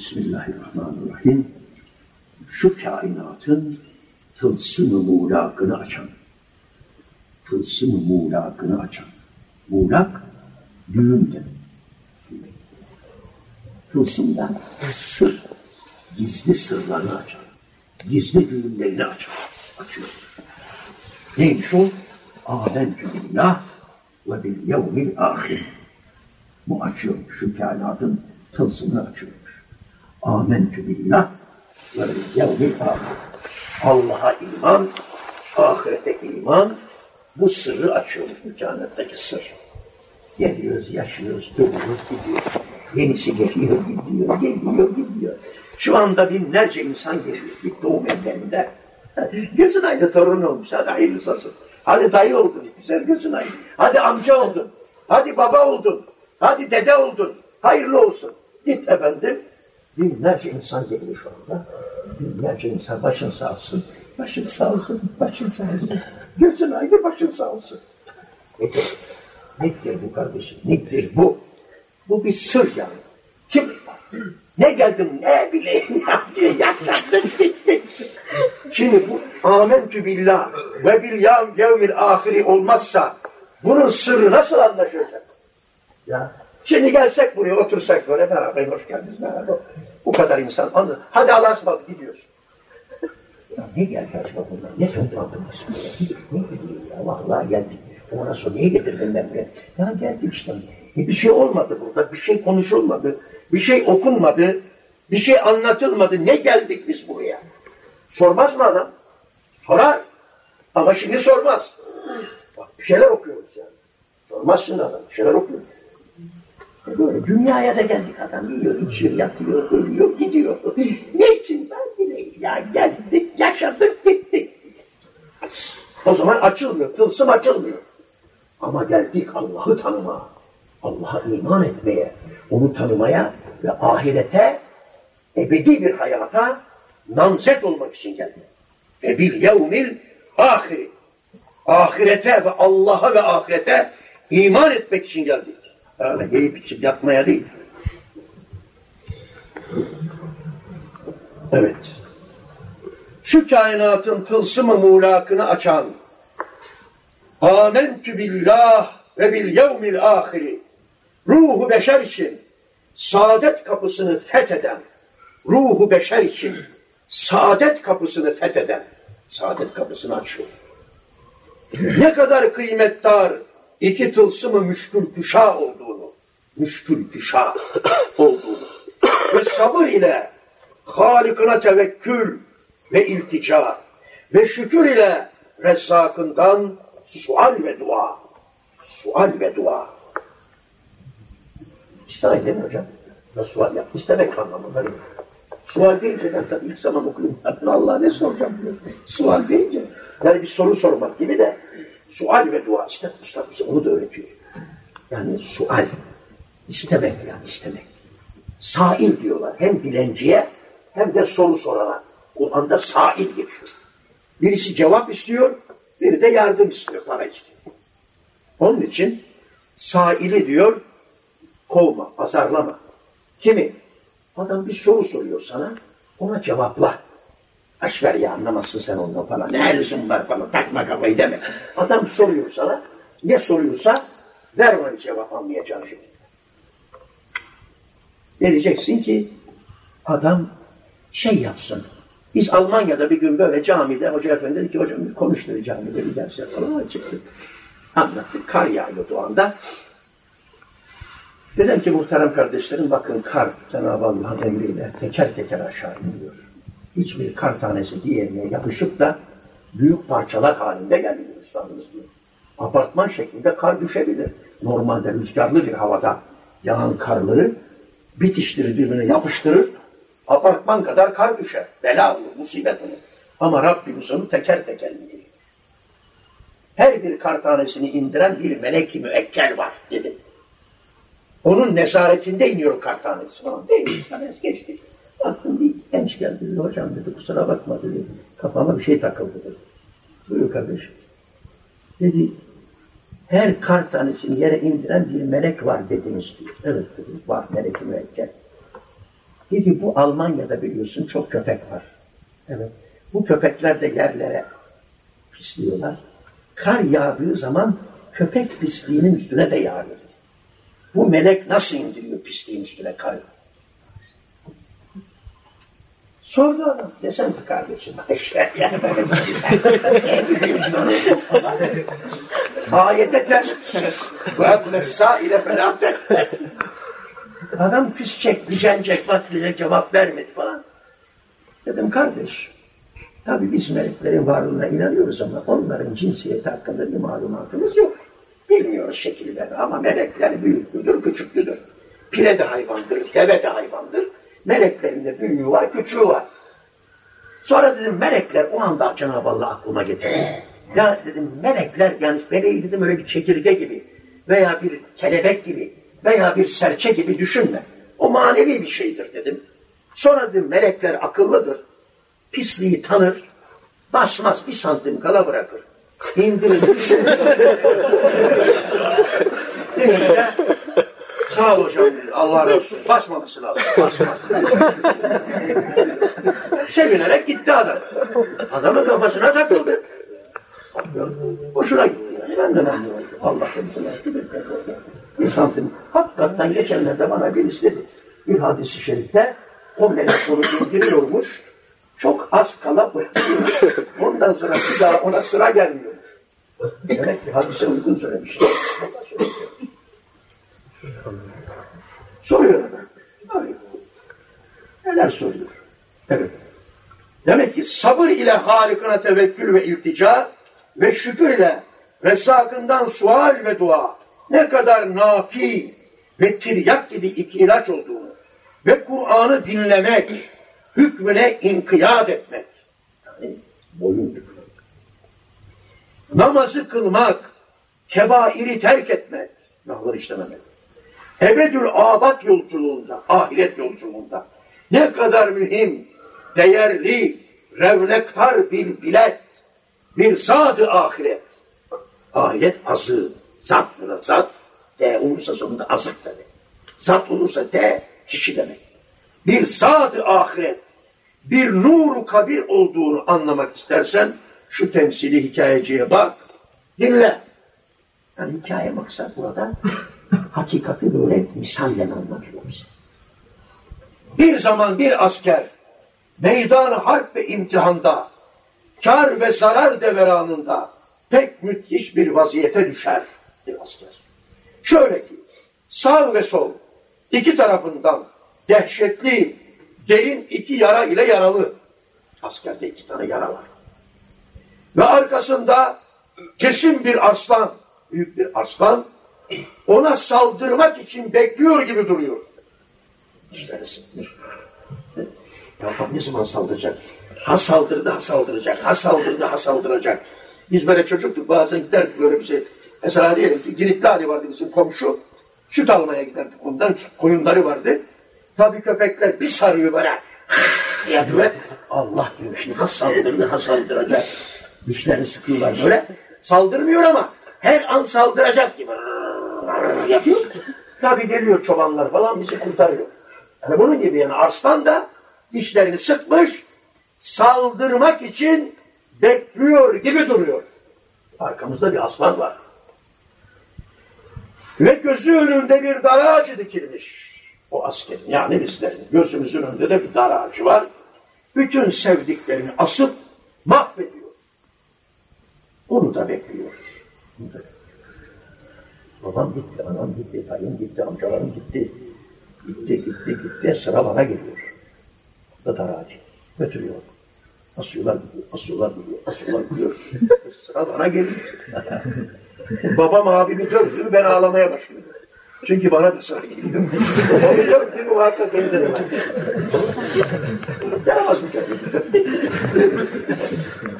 Bismillahirrahmanirrahim. Şu kainatın tılsımı muğlakını açan, tılsımı muğlakını açan. Muğlak, düğüm demek. Tılsımdan sır, gizli sırlarını açan, gizli düğümlerini açan, açıyor. Neymiş o? Âmentü billah ve bil yevmil ahir. Bu açıyor, şu kainatın tılsımını açıyormuş. Âmentü billah ve. Allah'a iman, ahirete iman, bu sırrı açıyormuş bu kainattaki sır. Geliyoruz, yaşıyoruz, dönüyoruz, gidiyoruz. Yenisi geliyor, gidiyor, geliyor, gidiyor. Şu anda binlerce insan geliyor bir doğum evlerinde. Gözün aynı torun olmuş, hadi hayırlısı olsun. Hadi dayı oldun, güzel gözün aynı. Hadi amca oldun, hadi baba oldun, hadi dede oldun, hayırlı olsun. Git efendim, binlerce insan geliyor şu anda. Binlerce insan, başın sağ olsun, başın sağ olsun, başın sağ olsun. Gözün aynı, başın sağ olsun. Nedir? Nedir bu kardeşim? Nedir bu? Bu bir sır yani. Kim? Ne geldim ne bileyim diye yaşlandık gittik. Şimdi bu amentü billah ve bil yevmil ahiri olmazsa bunun sırrı nasıl anlaşılacak? Ya şimdi gelsek buraya otursak böyle merhaba hoş geldiniz merhaba. Bu kadar insan anlı. Hadi Allah'a ısmarladık gidiyoruz. Ya ne geldi acaba bunlar? Ne toplandınız? Ne bileyim ya vallahi geldik. Ona sonra niye getirdin ben buraya? Ya geldik işte. E bir şey olmadı burada. Bir şey konuşulmadı. Bir şey okunmadı. Bir şey anlatılmadı. Ne geldik biz buraya? Sormaz mı adam? Sorar. Ama şimdi sormaz. Bak bir şeyler okuyoruz yani. Sormaz şimdi adam. Bir şeyler okuyoruz. Böyle dünyaya da geldik adam yiyor, içiyor, yatıyor, ölüyor, gidiyor. Ne için ben bileyim ya geldik, yaşadık, gittik. O zaman açılmıyor, tılsım açılmıyor. Ama geldik Allah'ı tanıma, Allah'a iman etmeye, onu tanımaya ve ahirete, ebedi bir hayata namzet olmak için geldik. Ve bir yevmil ahiri. Ahirete ve Allah'a ve ahirete iman etmek için geldik. Öyle yiyip içip yatmaya değil. Evet. Şu kainatın tılsımı muğlakını açan Âmentü billah ve bil yevmil ahiri ruhu beşer için saadet kapısını fetheden ruhu beşer için saadet kapısını fetheden saadet kapısını açıyor. Ne kadar kıymetdar iki tılsımı müşkül küşa olduğunu, müşkül küşa olduğunu ve sabır ile Halikına tevekkül ve iltica ve şükür ile Rezzakından sual ve dua. Sual ve dua. İsrail değil mi hocam? Da sual yap. İstemek anlamında değil. Sual deyince ben tabii ilk zaman okuyayım. Allah'a ne soracağım diyor. Sual deyince yani bir soru sormak gibi de sual ve dua. İşte Üstad bize onu da öğretiyor. Yani sual. istemek yani istemek. Sail diyorlar. Hem dilenciye hem de soru sorana. Kur'an'da sail geçiyor. Birisi cevap istiyor, biri de yardım istiyor, para istiyor. Onun için saili diyor, kovma, azarlama. Kimi? Adam bir soru soruyor sana, ona cevapla. Aç ver ya anlamazsın sen ondan falan. Ne lüzum var falan, takma kafayı deme. Adam soruyor sana, ne soruyorsa ver ona cevap anlayacağını şimdi. Vereceksin ki adam şey yapsın. Biz Almanya'da bir gün böyle camide hoca efendi dedi ki hocam bir konuş dedi camide bir ders yapalım. Çıktık. Anlattık. Kar yağıyordu o anda. Dedim ki muhterem kardeşlerim bakın kar Cenab-ı Allah'ın emriyle teker teker aşağı iniyor. Hiçbir kar tanesi diğerine yapışıp da büyük parçalar halinde gelmiyor üstadımız diyor. Apartman şeklinde kar düşebilir. Normalde rüzgarlı bir havada yağan karları bitiştirir birbirine yapıştırır Apartman kadar kar düşer. Bela olur, musibet olur. Ama Rabbimiz onu teker teker indiriyor. Her bir kar tanesini indiren bir melek-i müekkel var dedi. Onun nezaretinde iniyor kar tanesi falan. Değil, tanesi geçti. Baktım bir genç geldi dedi, hocam dedi, kusura bakma dedi. Kafama bir şey takıldı dedi. Buyur kardeşim. Dedi, her kar tanesini yere indiren bir melek var dediniz diyor. Evet dedi, var melek-i müekkel. Dedi bu Almanya'da biliyorsun çok köpek var. Evet. Bu köpekler de yerlere pisliyorlar. Kar yağdığı zaman köpek pisliğinin üstüne de yağıyor. Bu melek nasıl indiriyor pisliğin üstüne karı? Sordu adam. Desem ki kardeşim. yani böyle Ayete ters. Ve eblessa ile felâte. Adam çek, gücenecek vaktiyle cevap vermedi falan. Dedim kardeş, tabi biz meleklerin varlığına inanıyoruz ama onların cinsiyeti hakkında bir malumatımız yok. Bilmiyoruz şekillerini ama melekler büyüklüdür, küçüklüdür. Pire de hayvandır, deve de hayvandır. Meleklerin de büyüğü var, küçüğü var. Sonra dedim melekler o anda Cenab-ı Allah aklıma getirdi. Ya dedim melekler yani meleği dedim öyle bir çekirge gibi veya bir kelebek gibi veya bir serçe gibi düşünme. O manevi bir şeydir dedim. Sonra dedim melekler akıllıdır. Pisliği tanır. Basmaz bir santim kala bırakır. İndirir. Sağ ol hocam dedi. Allah razı olsun. Basmaması lazım. Basmaz. Sevinerek gitti adam. Adamın kafasına takıldı. Boşuna gitti. Ben de anlıyorum. Allah kendisine bir santim. Hakikaten geçenlerde bana birisi dedi. Bir hadisi şerifte o melek onu indiriyormuş. Çok az kala bırakıyormuş. Ondan sonra bir daha ona sıra gelmiyormuş. Demek ki hadise uygun söylemiş. Soruyor. Neler soruyor? Evet. Demek ki sabır ile Halik'ına tevekkül ve iltica ve şükür ile resakından sual ve dua ne kadar nafi ve tiryak gibi iki ilaç olduğunu ve Kur'an'ı dinlemek, hükmüne inkiyat etmek, yani boyun bükmek, namazı kılmak, kebairi terk etmek, günahları işlememek, ebedül abat yolculuğunda, ahiret yolculuğunda ne kadar mühim, değerli, revnektar bir bilet, bir sadı ahiret. Ahiret azı, zattır zat, de olursa sonunda azık demek. Zat olursa de kişi demek. Bir sadı ahiret, bir nuru kabir olduğunu anlamak istersen şu temsili hikayeciye bak, dinle. Yani hikaye maksat burada hakikati böyle misalle anlatıyor bize. Bir zaman bir asker meydan harp ve imtihanda kar ve zarar deveranında pek müthiş bir vaziyete düşer bir asker. Şöyle ki sağ ve sol iki tarafından dehşetli derin iki yara ile yaralı. Askerde iki tane yara var. Ve arkasında kesin bir aslan, büyük bir aslan ona saldırmak için bekliyor gibi duruyor. İşte sıkmış. Ya ne zaman saldıracak? Ha saldırdı, ha saldıracak. Ha saldırdı, ha saldıracak. Biz böyle çocuktuk bazen giderdik böyle bir şey. Mesela diyelim ki Giritli Ali vardı bizim komşu. Süt almaya giderdik ondan. Koyunları vardı. Tabii köpekler bir sarıyor böyle. yapıyor. Allah diyor şimdi ha saldırdı, ha saldıracak. Dişlerini sıkıyorlar böyle. Saldırmıyor ama her an saldıracak gibi yapıyor. Tabii geliyor çobanlar falan bizi kurtarıyor. Yani bunun gibi yani arslan da dişlerini sıkmış, saldırmak için bekliyor gibi duruyor. Arkamızda bir aslan var. Ve gözü önünde bir dar ağacı dikilmiş. O askerin yani bizlerin gözümüzün önünde de bir dar ağacı var. Bütün sevdiklerini asıp mahvediyor. Onu da bekliyor. Onu da bekliyor. Babam gitti, anam gitti, dayım gitti, amcalarım gitti. Gitti, gitti, gitti. Sıra bana geliyor. Da dar ağacı. Götürüyor. Asıyorlar gidiyor, asıyorlar gidiyor, asıyorlar gidiyor. Sıra bana geliyor. Babam abimi dövdü, ben ağlamaya başladım. Çünkü bana da sıra geliyor. Babamı dövdü, muhakkak beni de Yaramazsın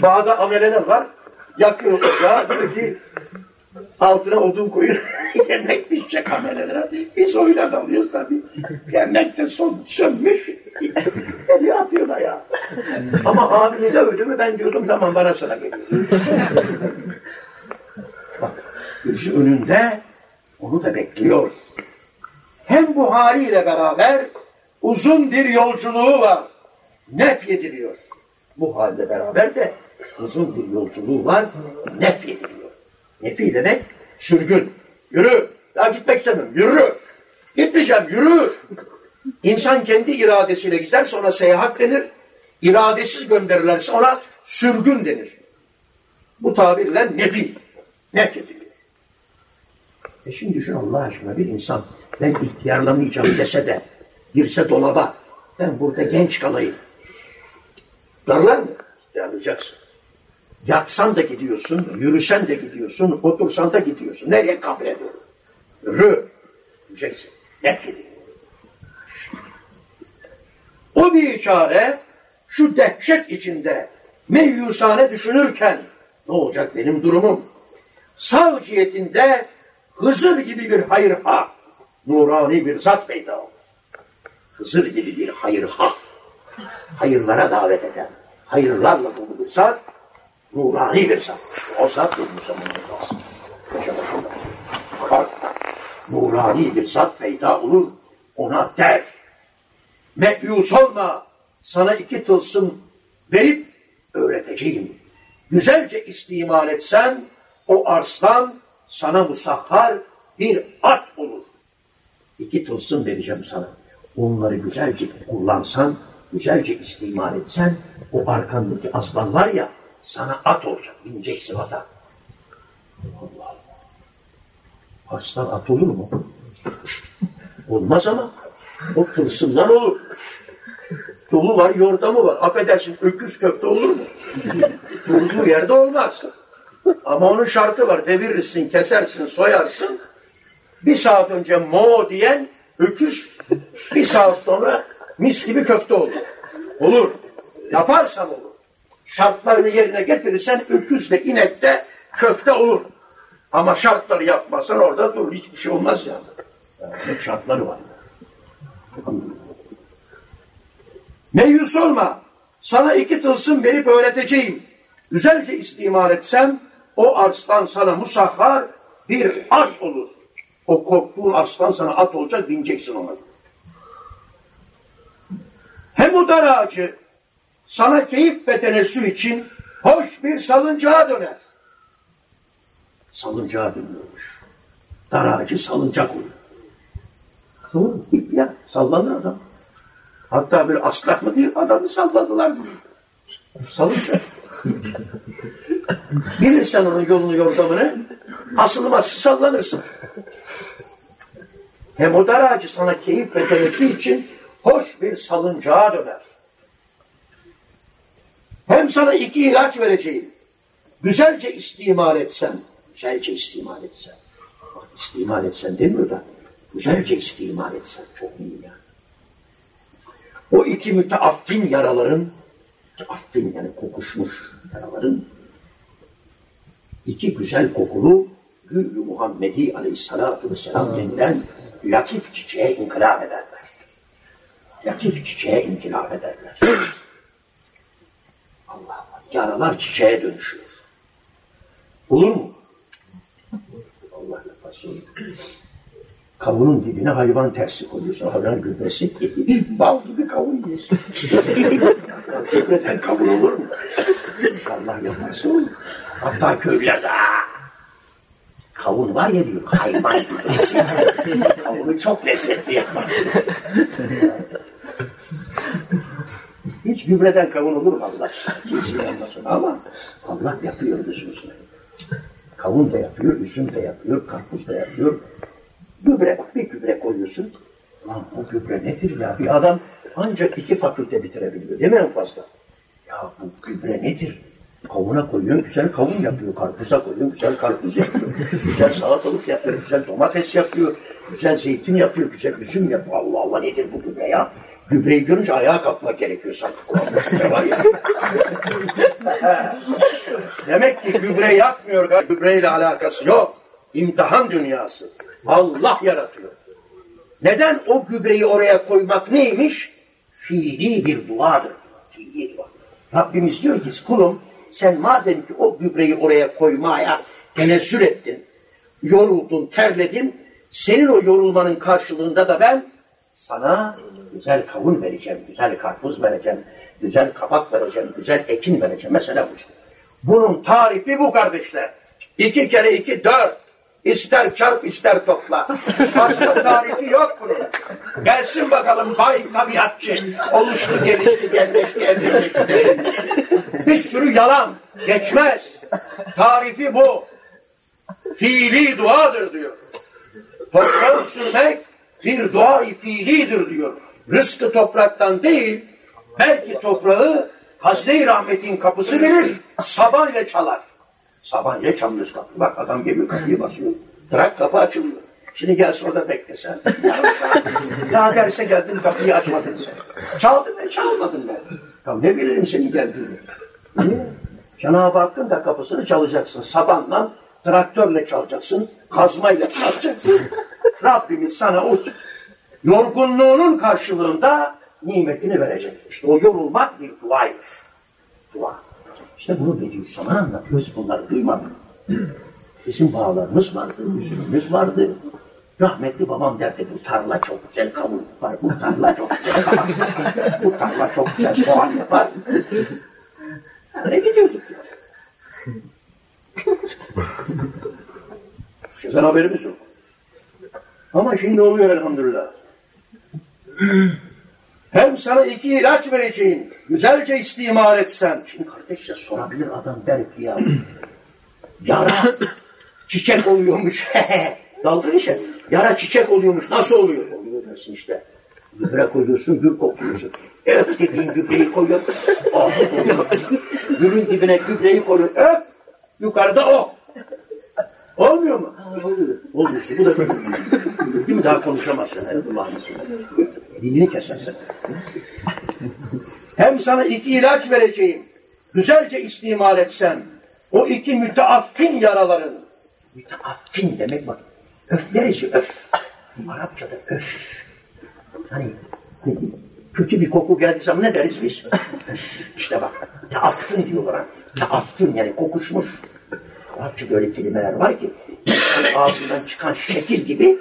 Bağda ameleler var, yakıyor ocağı, diyor ki altına odun koyun, yemek pişecek amelelere. Biz oyuna dalıyoruz tabii. Yemek de son, sönmüş, eli atıyor ya. Ama abini dövdü mü ben diyordum tamam bana sıra geliyor. Bak önünde onu da bekliyor. Hem bu haliyle beraber uzun bir yolculuğu var. Nef yediriyor. Bu halde beraber de uzun bir yolculuğu var. Nef yediriyor. Nefi demek sürgün. Yürü. Daha gitmek istemiyorum. Yürü. Gitmeyeceğim. Yürü. İnsan kendi iradesiyle gider sonra seyahat denir. İradesiz gönderirlerse ona sürgün denir. Bu tabirle nefi. Nef ediliyor. E şimdi düşün Allah aşkına bir insan ben ihtiyarlamayacağım dese de girse dolaba ben burada genç kalayım. Darlar mı? İhtiyarlayacaksın. Yatsan da gidiyorsun, yürüsen de gidiyorsun, otursan da gidiyorsun. Nereye kabre doğru? Yürü. Yürüyeceksin. Net gidiyor. O bir çare şu dehşet içinde meyyusane düşünürken ne olacak benim durumum? Sağ cihetinde Hızır gibi bir hayırha, nurani bir zat peyda olur. Hızır gibi bir hayırha, hayırlara davet eden, hayırlarla dolu bir zat, nurani bir zat. O zat bir Müslümanın lazım. Nurani bir zat peyda olur, ona der. Mekyus olma, sana iki tılsım verip öğreteceğim. Güzelce istimal etsen, o arslan sana musahhar bir at olur. İki tılsım vereceğim sana. Onları güzelce kullansan, güzelce istimal etsen, o arkandaki aslan var ya, sana at olacak, bineceksin ata. Allah Allah. Aslan at olur mu? Olmaz ama. O tılsımdan olur. Dolu var, yordamı var. Affedersin, öküz köfte olur mu? Durduğu yerde olmaz. Ama onun şartı var. Devirirsin, kesersin, soyarsın. Bir saat önce mo diyen öküz bir saat sonra mis gibi köfte olur. Olur. Yaparsan olur. Şartlarını yerine getirirsen öküz de inek de köfte olur. Ama şartları yapmasan orada dur. Hiçbir şey olmaz yani. şartları var. Meyus olma. Sana iki tılsım verip öğreteceğim. Güzelce istimal etsem o arslan sana musahhar bir at olur. O korktuğun arslan sana at olacak bineceksin ona. Hem o dar ağacı sana keyif ve su için hoş bir salıncağa döner. Salıncağa dönüyormuş. Dar ağacı salıncak olur. Olur ip ya sallanır adam. Hatta bir aslan mı değil adamı salladılar. Salıncak. Bilirsen onun yolunu yordamını asılmaz sallanırsın. Hem o dar ağacı sana keyif ve tenesi için hoş bir salıncağa döner. Hem sana iki ilaç vereceğim. Güzelce istimal etsen, güzelce istimal etsen. Bak istimal etsen demiyor da, güzelce istimal etsen çok iyi yani. O iki müteaffin yaraların, müteaffin yani kokuşmuş yaraların iki güzel kokulu Gül Muhammedi Aleyhisselatü Vesselam denilen latif çiçeğe inkılap ederler. Latif çiçeğe inkılap ederler. Allah. Yaralar çiçeğe dönüşüyor. Olur mu? Allah yapasın. Kavunun dibine hayvan tersi koyuyorsun. Hayvan gübresi. Bal gibi kavun yiyorsun. Gübreden kavun olur mu? Allah yapasın. Hatta köylerde kavun var ya diyor hayvan gübresi. Kavunu çok lezzetli yapar. Hiç gübreden kavun olur mu Allah? Kimse yapmasın ama Allah yapıyor gözümüzle. Kavun da yapıyor, üzüm de yapıyor, karpuz da yapıyor. Gübre bak bir gübre koyuyorsun. Lan bu gübre nedir ya? Bir adam ancak iki fakülte bitirebiliyor. Değil mi en fazla? Ya bu gübre nedir? Kavuna koyuyorsun, güzel kavun yapıyor. Karpuza koyuyorsun, güzel karpuz yapıyor. güzel salatalık yapıyor, güzel domates yapıyor. Güzel zeytin yapıyor, güzel üzüm yapıyor. Allah Allah nedir bu gübre ya? Gübreyi görünce ayağa kalkmak gerekiyor. Demek ki gübre yapmıyor. Gübreyle alakası yok. İmtihan dünyası. Allah yaratıyor. Neden o gübreyi oraya koymak neymiş? Fiili bir duadır. Fiili dua. Rabbimiz diyor ki kulum sen madem ki o gübreyi oraya koymaya tenezzül ettin, yoruldun, terledin, senin o yorulmanın karşılığında da ben sana güzel kavun vereceğim, güzel karpuz vereceğim, güzel kabak vereceğim, güzel ekin vereceğim. Mesela bu işte. Bunun tarifi bu kardeşler. İki kere iki dört. İster çarp ister topla. Başka tarifi yok bunun. Gelsin bakalım bay tabiatçı. Oluştu gelişti gelmiş gelmiş. Bir sürü yalan. Geçmez. Tarifi bu. Fiili duadır diyor. Toprağı sürmek bir dua fiilidir diyor. Rızkı topraktan değil, belki toprağı hazne rahmetin kapısı verir, saban ile çalar. Saban ile çalıyoruz kapı. Bak adam geliyor kapıyı basıyor. Trak kapı açılıyor. Şimdi gelsin orada beklesen. Daha derse geldin kapıyı açmadın sen. Çaldın mı? Çalmadın ben. Ya ne bilirim seni geldiğini. Cenab-ı Hakk'ın da kapısını çalacaksın. Sabanla, traktörle çalacaksın. Kazmayla çalacaksın. Rabbimiz sana o yorgunluğunun karşılığında nimetini verecek. İşte o yorulmak bir duaymış. Dua. İşte bunu Bediüzzaman anlatıyoruz. Bunları duymadık. Bizim bağlarımız vardı, üzümümüz vardı. Rahmetli babam derdi bu tarla çok güzel kavun yapar, bu tarla çok güzel yapar, bu tarla çok güzel soğan yapar. Öyle gidiyorduk ya. Sizden haberimiz yok. Ama şimdi oluyor elhamdülillah. Hem sana iki ilaç vereceğim. Güzelce istimal etsen. Şimdi kardeşler sorabilir adam der ki ya. Yara çiçek oluyormuş. Dalga işe. Yara çiçek oluyormuş. Nasıl oluyor? Oluyor dersin işte. Gübre koyuyorsun, gül kokuyorsun. Öf dediğin gübreyi koyuyor. Gülün dibine gübreyi koyuyor. Öf. Yukarıda o. Olmuyor mu? Ha, oluyor. Oluyor. Bu da Değil mi? Daha konuşamazsın. Allah'ın Dilini kesersin. Hem sana iki ilaç vereceğim. Güzelce istimal etsen. O iki müteaffin yaraların. Müteaffin demek bak. Öf neresi öf? Arapçada öf. Hani kötü bir koku geldiği zaman ne deriz biz? İşte bak. Teaffin diyorlar. Teaffin yani kokuşmuş. Arapça böyle kelimeler var ki ağzından çıkan şekil gibi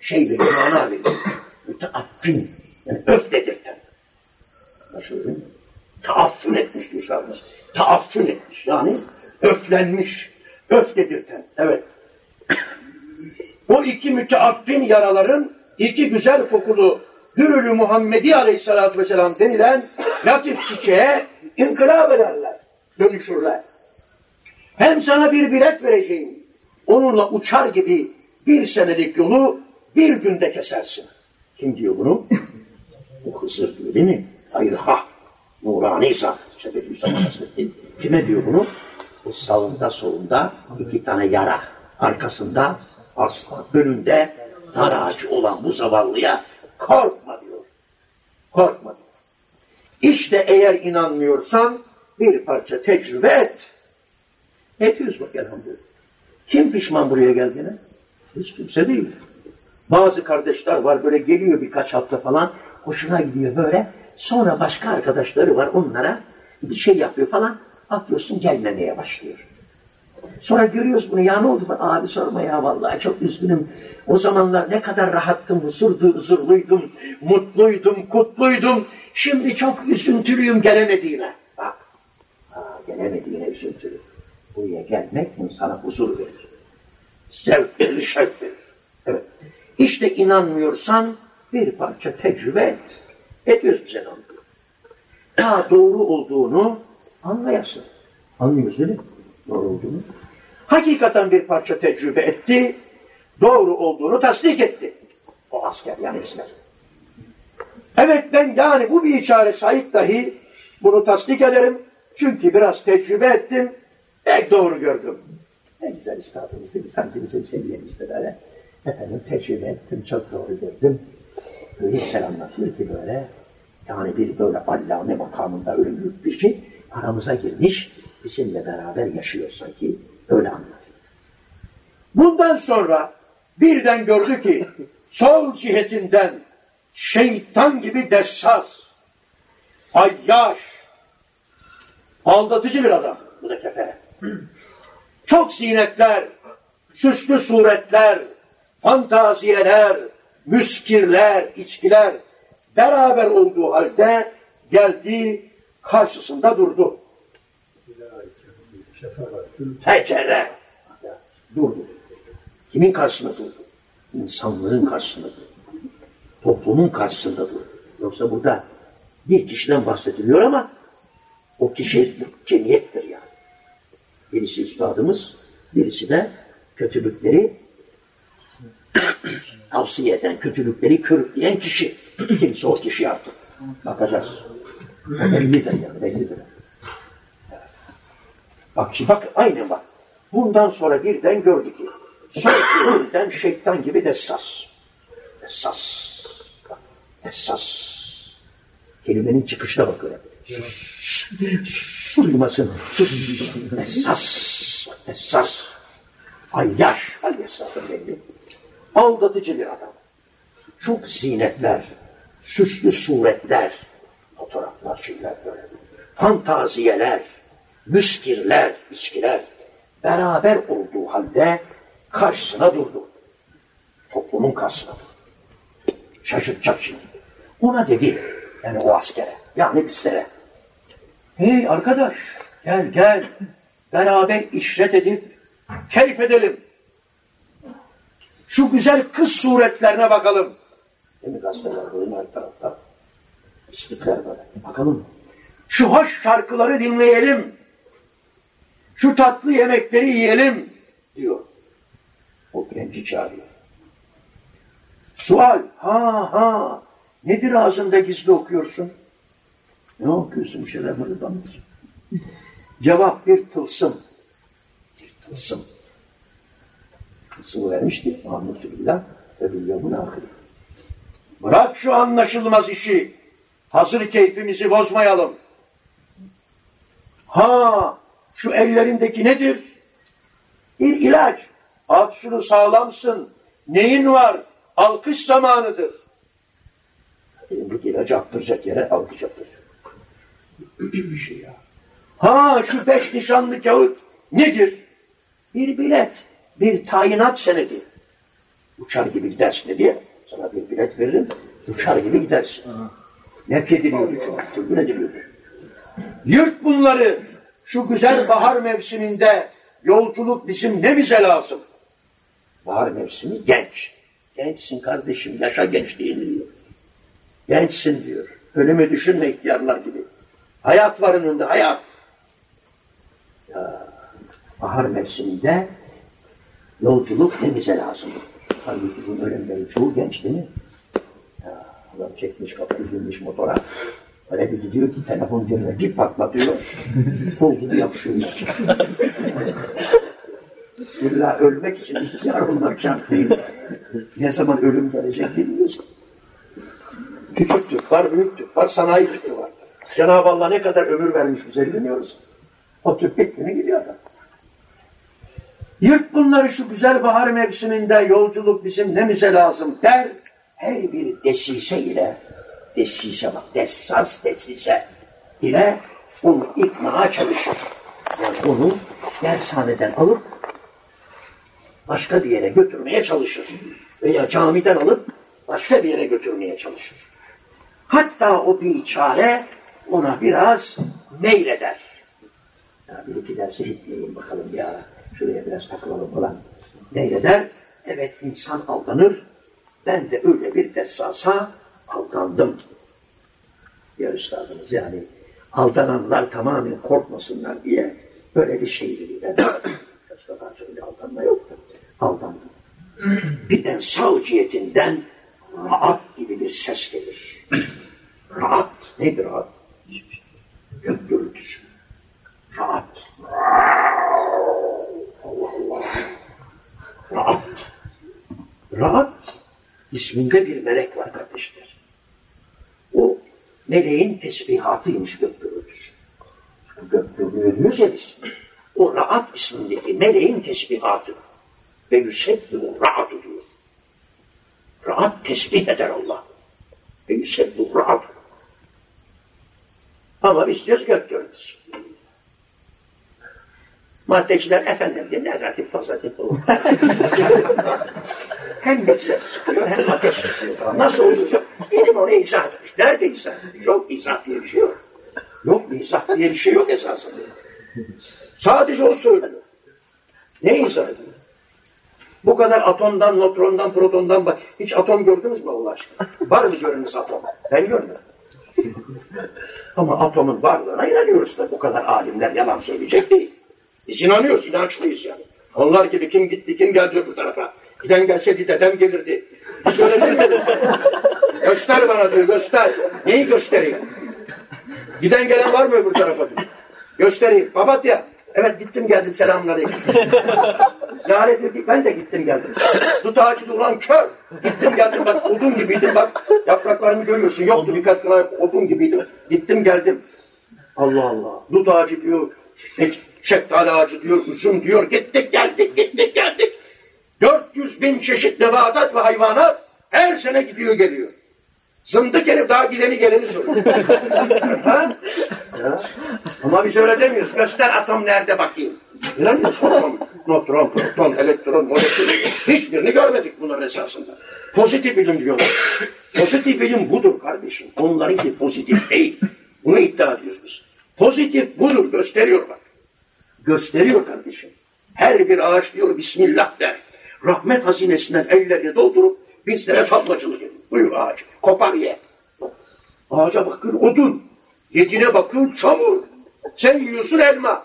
şey veriyor, mana veriyor. Müteaffin. Yani öf dedirten. Nasıl öyle? Taaffün etmiş Üstadımız. Taaffün etmiş. Yani öflenmiş. Öf dedirten. Evet. o iki müteaffin yaraların iki güzel kokulu Hürülü Muhammedi Aleyhisselatü Vesselam denilen latif çiçeğe inkılap ederler. Dönüşürler. Hem sana bir bilet vereceğim. Onunla uçar gibi bir senelik yolu bir günde kesersin. Kim diyor bunu? Bu Hızır diyor değil mi? Hayır ha. Nurani zat. İşte Bediüzzaman Hazretleri. Kime diyor bunu? Bu sağında solunda iki tane yara. Arkasında aslan. Önünde dar ağacı olan bu zavallıya korkma diyor. Korkma diyor. İşte eğer inanmıyorsan bir parça tecrübe et. Ediyoruz bak elhamdülillah. Kim pişman buraya geldiğine? Hiç kimse değil. Bazı kardeşler var böyle geliyor birkaç hafta falan. Hoşuna gidiyor böyle. Sonra başka arkadaşları var onlara bir şey yapıyor falan. Bakıyorsun gelmemeye başlıyor. Sonra görüyoruz bunu ya ne oldu? Abi sorma ya vallahi çok üzgünüm. O zamanlar ne kadar rahattım, huzurdu, huzurluydum, mutluydum, kutluydum. Şimdi çok üzüntülüyüm gelemediğine. Bak, ha, gelemediğine üzüntülü. Buraya gelmek insana huzur verir. Zevk verir, şevk verir. Evet. İşte inanmıyorsan bir parça tecrübe et. Ediyoruz bize anlıyor. Daha doğru olduğunu anlayasın. Anlıyoruz değil mi? Doğru olduğunu. Hakikaten bir parça tecrübe etti. Doğru olduğunu tasdik etti. O asker yani ister. Evet ben yani bu bir işaret sahip dahi bunu tasdik ederim. Çünkü biraz tecrübe ettim. Pek doğru gördüm. Ne güzel üstadımız değil mi? Sanki bizim seviyemizde böyle. Efendim tecrübe ettim, çok doğru gördüm. Öyle güzel anlatıyor ki böyle. Yani bir böyle allame makamında büyük bir şey aramıza girmiş, bizimle beraber yaşıyor sanki. Öyle anlatıyor. Bundan sonra birden gördü ki sol cihetinden şeytan gibi dessas, ayyaş, aldatıcı bir adam. Bu da kefere. Çok zinetler, süslü suretler, fantaziyeler, müskirler, içkiler, beraber olduğu halde geldi karşısında durdu. Fecere durdu. Kimin karşısında durdu? İnsanlığın karşısında durdu. Toplumun karşısında durdu. Yoksa burada bir kişiden bahsediliyor ama o kişi cemiyettir yani. Birisi üstadımız, birisi de kötülükleri tavsiye eden, kötülükleri körükleyen kişi. Kimse o kişi artık. Bakacağız. O bellidir yani, bellidir. Bak şimdi bak, aynen bak. Bundan sonra birden gördü ki, birden şeytan gibi dessas. Dessas. Dessas. Kelimenin çıkışına bak öyle. Sus. Sus. Duymasın. Sus. Esas. Esas. Ayyaş. Ayyaşlar belli. Aldatıcı bir adam. Çok zinetler. Süslü suretler. Fotoğraflar, şeyler böyle. Fantaziyeler. Müskirler, içkiler. Beraber olduğu halde karşısına durdu. Toplumun karşısına durdu. Şaşırtacak şimdi. Ona dedi, yani o askere, yani bizlere. Hey arkadaş, gel gel, beraber işret edip, keyif edelim. Şu güzel kız suretlerine bakalım. Değil mi gazeteler böyle her tarafta? İstikler böyle. Bakalım. Şu hoş şarkıları dinleyelim. Şu tatlı yemekleri yiyelim diyor. O genci çağırıyor. Sual. Ha ha. Nedir ağzında gizli okuyorsun? Ne okuyorsun? Bir şeyler mırıldanıyorsun. Cevap bir tılsım. Bir tılsım. Tılsımı vermişti. Ahmetullah ve bilyavun ahiri. Bırak şu anlaşılmaz işi. Hazır keyfimizi bozmayalım. Ha, şu ellerindeki nedir? Bir ilaç. At şunu sağlamsın. Neyin var? Alkış zamanıdır. Elindeki ilacı attıracak yere alkış attıracak. bir şey ya. Ha şu beş nişanlı kağıt nedir? Bir bilet, bir tayinat senedi. Uçar gibi gidersin diye sana bir bilet veririm, uçar gibi gidersin. Nef ediliyor, sürgün ediliyor. Yırt bunları, şu güzel bahar mevsiminde yolculuk bizim ne bize lazım? Bahar mevsimi genç. Gençsin kardeşim, yaşa gençliğini diyor. Gençsin diyor. Ölümü düşünme ihtiyarlar gibi. Hayat var önünde, hayat. Ya, bahar mevsiminde yolculuk ne bize lazım? Halbuki bu ölenlerin çoğu genç değil mi? Ya, adam çekmiş kafayı binmiş motora. Öyle bir gidiyor ki telefon cebine bir patlatıyor. Kol gibi yapışıyor. İlla ölmek için ihtiyar olmak şart değil. Ne zaman ölüm gelecek bilmiyorsun. Küçük tüp var, büyük tüp var, sanayi tüpü var. Cenab-ı Allah ne kadar ömür vermiş bize bilmiyoruz. O tüp bittiğini gidiyor adam. Yırt bunları şu güzel bahar mevsiminde yolculuk bizim nemize lazım der. Her bir desise ile, desise bak, dessas desise ile onu ikna çalışır. Yani onu dershaneden alıp başka bir yere götürmeye çalışır. Veya camiden alıp başka bir yere götürmeye çalışır. Hatta o biçare ona biraz meyleder. Ya bir iki dersi gitmeyelim bakalım bir ara. Şuraya biraz takılalım falan. Neyleder? Evet insan aldanır. Ben de öyle bir dessasa aldandım. Ya üstadımız yani aldananlar tamamen korkmasınlar diye böyle bir şey dediler. Kaçta şöyle aldanma yoktu. Aldandım. Birden sağ cihetinden rahat gibi bir ses gelir. rahat. Nedir rahat? Gök gürültüsü. Rahat. Rahat. Rahat isminde bir melek var kardeşler. O meleğin tesbihatıymış gök gürültüsü. Gök gürültüsü ya biz. O Rahat ismindeki meleğin tesbihatı. Ve yüsebbihu rahat diyor. Rahat tesbih eder Allah. Ve yüsebbihu rahat. Ama biz diyoruz gök gürültüsü. Maddeciler efendim diye negatif pozitif olur. hem bir ses çıkıyor hem ateş çıkıyor. Nasıl olacak? Bilim onu izah etmiş. Nerede izah etmiş? Yok izah diye bir şey yok. Yok izah diye bir şey yok esasında. Sadece o söylüyor. Ne izah ediyor? Bu kadar atomdan, notrondan, protondan bak. Hiç atom gördünüz mü Allah aşkına? Var mı görünüz atom? Ben görmedim. Ama atomun varlığına inanıyoruz da bu kadar alimler yalan söyleyecek değil. Biz inanıyoruz, inançlıyız yani. Onlar gibi kim gitti, kim geldi bu tarafa. Giden gelseydi dedem gelirdi. Hiç öyle demedim. göster bana diyor, göster. Neyi göstereyim? Giden gelen var mı bu tarafa diyor. Göstereyim. Papatya. Evet gittim geldim selamünaleyküm. Ziyaret ettik ben de gittim geldim. Dut ağacı ulan kör. Gittim geldim bak odun gibiydim bak. Yapraklarımı görüyorsun yoktu birkaç tane odun gibiydim. Gittim geldim. Allah Allah. Dut ağacı diyor. Şeftali ağacı diyor. Üzüm diyor. Gittik geldik gittik geldik. 400 bin çeşit nebatat ve hayvanat her sene gidiyor geliyor. Zındık herif daha gideni geleni soruyor. Ama biz öyle demiyoruz. Göster atom nerede bakayım. Bilemiyoruz atom, notron, proton, elektron, molekül. Hiçbirini görmedik bunların esasında. Pozitif bilim diyorlar. Pozitif bilim budur kardeşim. Onlarınki pozitif değil. Bunu iddia ediyoruz biz. Pozitif budur. Gösteriyor bak. Gösteriyor kardeşim. Her bir ağaç diyor Bismillah der. Rahmet hazinesinden ellerini doldurup bizlere tablacılık ediyor. Buyur ağaç. Kopar ye. Ağaca bakır odun. Yediğine bakıyor çamur. Sen yiyorsun elma.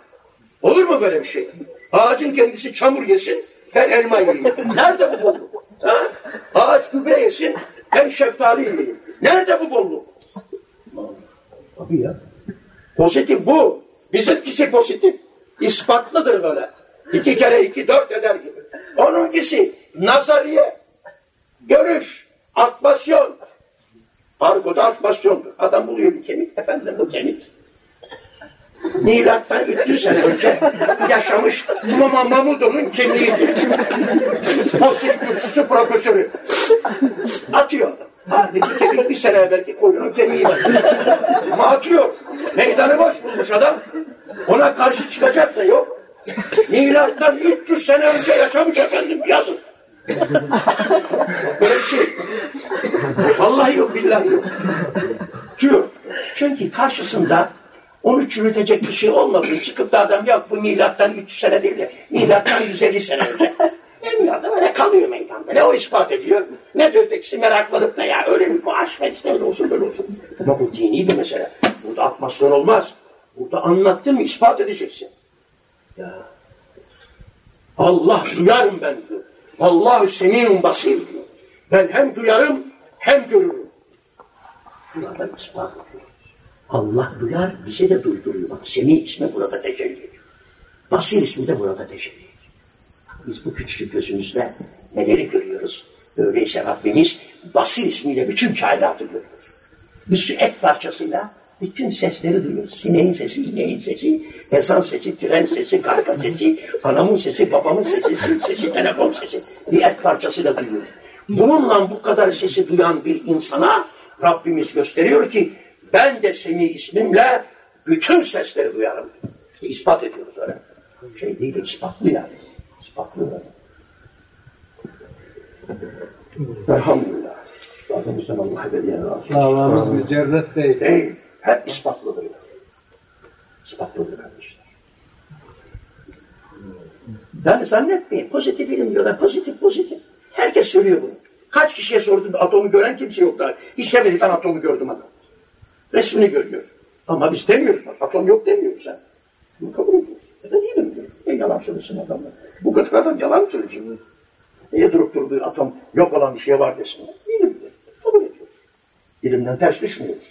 Olur mu böyle bir şey? Ağacın kendisi çamur yesin, ben elma yiyeyim. Nerede bu bolluk? Ha? Ağaç gübre yesin, ben şeftali yiyeyim. Nerede bu bolluk? Tabii ya. Pozitif bu. Bizimkisi pozitif. İspatlıdır böyle. İki kere iki dört eder gibi. Onunkisi nazariye, görüş, atmasyon. Argoda atmasyondur. Adam buluyor bir kemik, efendim bu kemik. Milattan 300 sene önce yaşamış Mama Mamudo'nun kemiğidir. Fosil kürsüsü profesörü. Atıyor adam. Halbuki kemik bir sene evvelki koyunun kemiği var. Ama atıyor. Meydanı boş bulmuş adam. Ona karşı çıkacak da yok. Milattan 300 sene önce yaşamış efendim yazın. Böyle bir şey. Vallahi yok billahi yok. Diyor. Çünkü karşısında onu çürütecek bir şey olmadığı çıkıp da adam yok bu milattan 300 sene değil de milattan 150 sene önce. Demiyor da böyle kalıyor meydanda. Ne o ispat ediyor ne de ötekisi ne ya öyle mi bu aşk işte öyle olsun böyle olsun. Ama bu dini bir mesele. Burada atmosfer olmaz. Burada anlattın mı ispat edeceksin. Ya. Allah duyarım ben diyor. Allahu semiyun basir diyor. Ben hem duyarım hem görürüm. Burada ispat ediyor. Allah duyar, bize de duyduruyor. Bak Semi ismi burada tecelli ediyor. Basir ismi de burada tecelli ediyor. Biz bu küçücük gözümüzle neleri görüyoruz? Öyleyse Rabbimiz Basir ismiyle bütün kainatı görüyor. Şu et parçasıyla bütün sesleri duyuyoruz. Sineğin sesi, ineğin sesi, ezan sesi, tren sesi, karga sesi, anamın sesi, babamın sesi, sil sesi, telefon sesi. Bir et parçasıyla duyuyoruz. Bununla bu kadar sesi duyan bir insana Rabbimiz gösteriyor ki ben de seni ismimle bütün sesleri duyarım. İşte ispat ediyoruz öyle. Şey değil, ispatlı yani. İspatlı yani. Elhamdülillah. Üstadımızdan Allah ebediyen razı. Davamız mücerret değil. Değil, hep ispatlıdır. İspatlıdır kardeşler. Yani zannetmeyin, pozitif ilim diyorlar, pozitif, pozitif. Herkes söylüyor bunu. Kaç kişiye sordun atomu gören kimse yok daha. Hiç demedi ben atomu gördüm adam. Resmini görüyor. Ama biz demiyoruz atom yok demiyoruz sen. Bunu kabul ediyoruz. Ya da değilim diyor. Ne yalan söylesin adamlar. Bu kadar adam yalan mı söyleyecek? Niye durup durduğu atom yok olan bir şey var desin. Değilim diyor. Kabul ediyoruz. İlimden ters düşmüyoruz.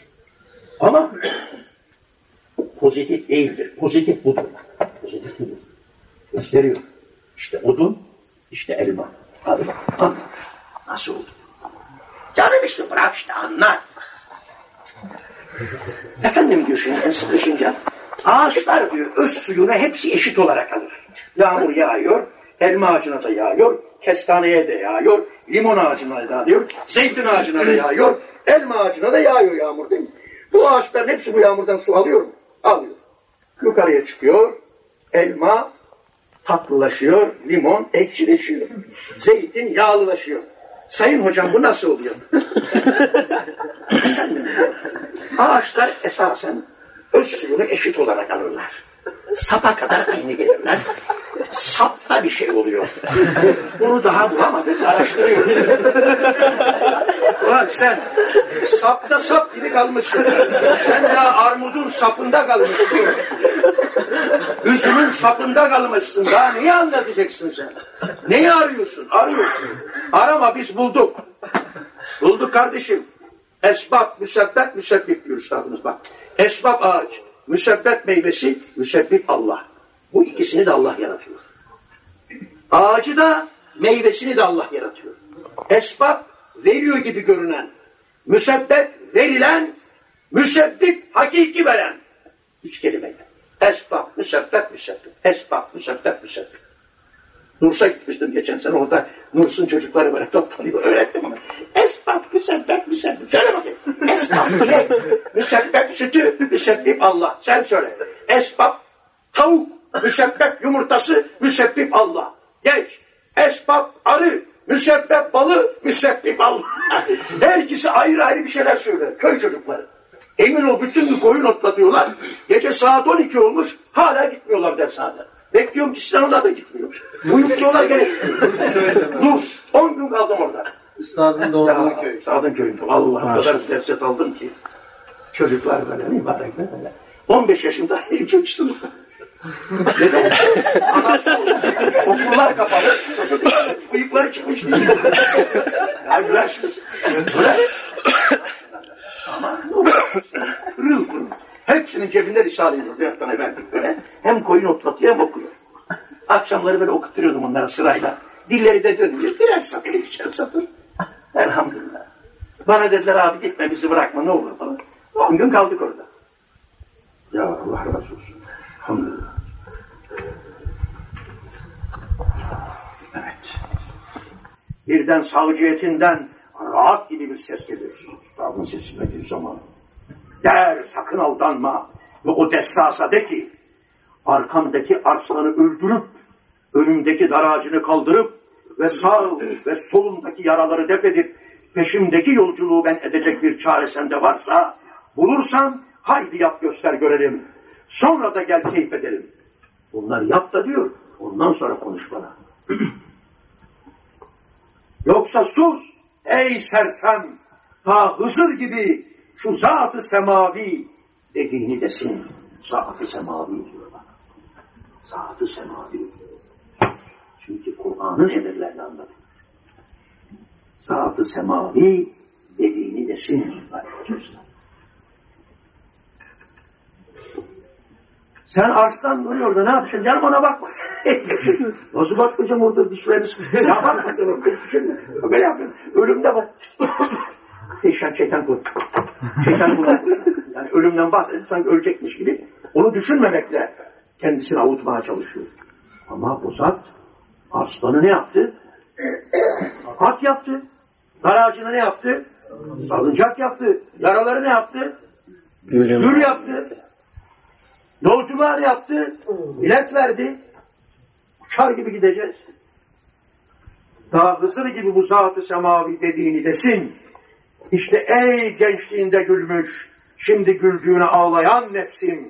Ama pozitif değildir. Pozitif budur. Pozitif budur. Gösteriyor. İşte odun, işte elma. Hadi bak, anla. Nasıl oldu? Canım işte bırak işte anla. Efendim diyor şimdi en sıkışınca ağaçlar diyor öz suyuna hepsi eşit olarak alır. Yağmur yağıyor, elma ağacına da yağıyor, kestaneye de yağıyor, limon ağacına da yağıyor, zeytin ağacına da yağıyor, elma ağacına da yağıyor yağmur değil mi? Bu ağaçların hepsi bu yağmurdan su alıyor mu? Alıyor. Yukarıya çıkıyor, elma tatlılaşıyor, limon ekşileşiyor, zeytin yağlılaşıyor. Sayın hocam bu nasıl oluyor? Ağaçlar esasen öz eşit olarak alırlar. Sapa kadar aynı gelirler. Sapta bir şey oluyor. Bunu daha bulamadık, araştırıyoruz. Ulan sen sapta sap gibi kalmışsın. Sen daha armudun sapında kalmışsın. Üzümün sapında kalmışsın. Daha neyi anlatacaksın sen? Neyi arıyorsun? Arıyorsun. Arama biz bulduk. Bulduk kardeşim. Esbab, müsebbet, müsebbip diyor üstadımız bak. Esbab ağaç, müsebbet meyvesi, müsebbip Allah. Bu ikisini de Allah yaratıyor. Ağacı da meyvesini de Allah yaratıyor. Esbab veriyor gibi görünen, müsebbet verilen, müsebbip hakiki veren. Üç kelimeyle. Esbab, müsebbet, müsebbip. Esbab, müsebbet, müsebbip. Nurs'a gitmiştim geçen sene orada Nurs'un çocukları böyle toplanıyor. Öğrettim ona. Esbab, müsebbet, müsebbip. Söyle bakayım. Esbab ne? müsebbet sütü, müsebbip Allah. Sen söyle. Esbab tavuk, müsebbep yumurtası, müsebbip Allah. Geç. Esbab arı, müsebbep balı, müsebbip Allah. Her ikisi ayrı ayrı bir şeyler söylüyor. Köy çocukları. Emin ol bütün gün koyun otlatıyorlar. Gece saat 12 olmuş hala gitmiyorlar dershaneden. Bekliyorum ki sınavda da gitmiyor. Uyukluyorlar gene. Dur. 10 gün kaldım orada. Üstadın doğduğu köy. Üstadın köyünde. Allah o kadar derset aldım ki. Çocuklar böyle mübarek böyle. 15 yaşında çocuk sınıfta. Neden? Anası okullar kapalı. Bıyıkları çıkmış değil. Ya gülersiniz. Böyle. Ama pırıl pırıl. Hepsinin cebinde. Dört tane verdik böyle. Hem koyun otlatıyor hem okuyor. Akşamları böyle okutturuyordum onlara sırayla. Dilleri de dönüyor. Birer satır, ikişer satır. Elhamdülillah. Bana dediler abi gitme bizi bırakma ne olur falan. On gün kaldık orada. Ya Allah razı olsun. Elhamdülillah. Evet. Birden savcı etinden rahat gibi bir ses geliyor. Üstadın sesine bir zaman. Der sakın aldanma. Ve o dessasa de ki arkamdaki arslanı öldürüp önümdeki dar ağacını kaldırıp ve sağ ve solundaki yaraları def edip peşimdeki yolculuğu ben edecek bir çare sende varsa bulursan haydi yap göster görelim. Sonra da gel keyif edelim. Bunları yap da diyor. Ondan sonra konuş bana. Yoksa sus ey sersem ta Hızır gibi şu zat-ı semavi dediğini desin. Zat-ı semavi diyor bak. Zat-ı semavi. Çünkü Kur'an'ın emirlerini anlatıyor. Zat-ı semavi dediğini desin. Arkadaşlar. Sen arslan duruyor orada ne yapacaksın? Canım ona bakmasın. Nasıl bakmayacağım orada sıkıyor. Ya bakmasın orada düşünme. Böyle yapıyorum. Ölümde bak. Şeytan, şeytan kul. Şeytan kul. Yani ölümden bahsedip sanki ölecekmiş gibi onu düşünmemekle kendisini avutmaya çalışıyor. Ama bu zat aslanı ne yaptı? At yaptı. Dar ağacını ne yaptı? Salıncak yaptı. Yaraları ne yaptı? Gül yaptı. Yolculuğa ne yaptı? Bilet verdi. Uçar gibi gideceğiz. Daha Hızır gibi bu zat-ı semavi dediğini desin. İşte ey gençliğinde gülmüş, şimdi güldüğüne ağlayan nefsim.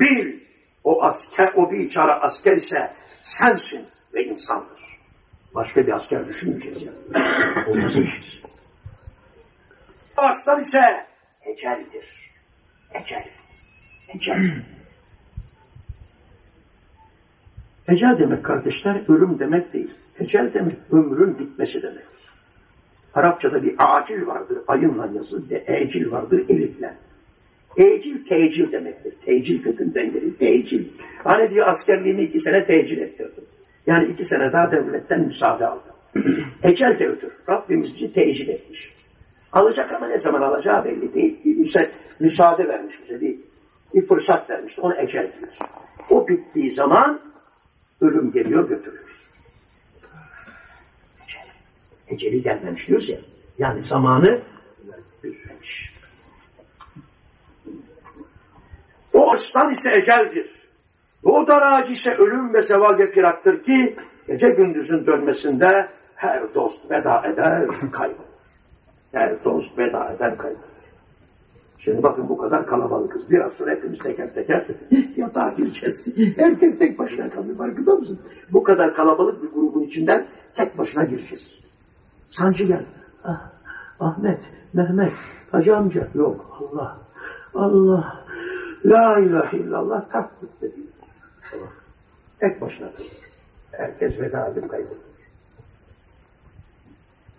Bil, o asker, o bir biçare asker ise sensin ve insandır. Başka bir asker düşünmeyeceğiz ya. O nasıl işiz? Aslan ise eceldir. Ecel. Ecel. Ecel demek kardeşler ölüm demek değil. Ecel demek ömrün bitmesi demek. Arapçada bir acil vardır, ayınla yazılır, de ecil vardır, elifle. Ecil, tecil demektir. Tecil kökünden gelir, tecil. Hani diyor askerliğimi iki sene tecil ettirdim. Yani iki sene daha devletten müsaade aldım. Ecel de ödür. Rabbimiz bizi tecil etmiş. Alacak ama ne zaman alacağı belli değil. Bir müsa müsaade vermiş bize, bir, bir fırsat vermiş. Ona ecel diyoruz. O bittiği zaman ölüm geliyor götürüyor. Ecel. Eceli gelmemiş diyoruz ya. Yani zamanı bitmemiş. O aslan ise eceldir. O dar ağacı ise ölüm ve zeval ve piraktır ki gece gündüzün dönmesinde her dost veda eder kaybolur. Her dost veda eder kaybolur. Şimdi bakın bu kadar kalabalıkız. Biraz sonra hepimiz teker teker yatağa gireceğiz. Herkes tek başına kalıyor. Farkında mısın? Bu kadar kalabalık bir grubun içinden tek başına gireceğiz. Sancı gel. Ah, Ahmet, Mehmet, Hacı amca. Yok Allah. Allah. La ilahe illallah kalktık dedi. Tek başına. Herkes veda edip kaybolur.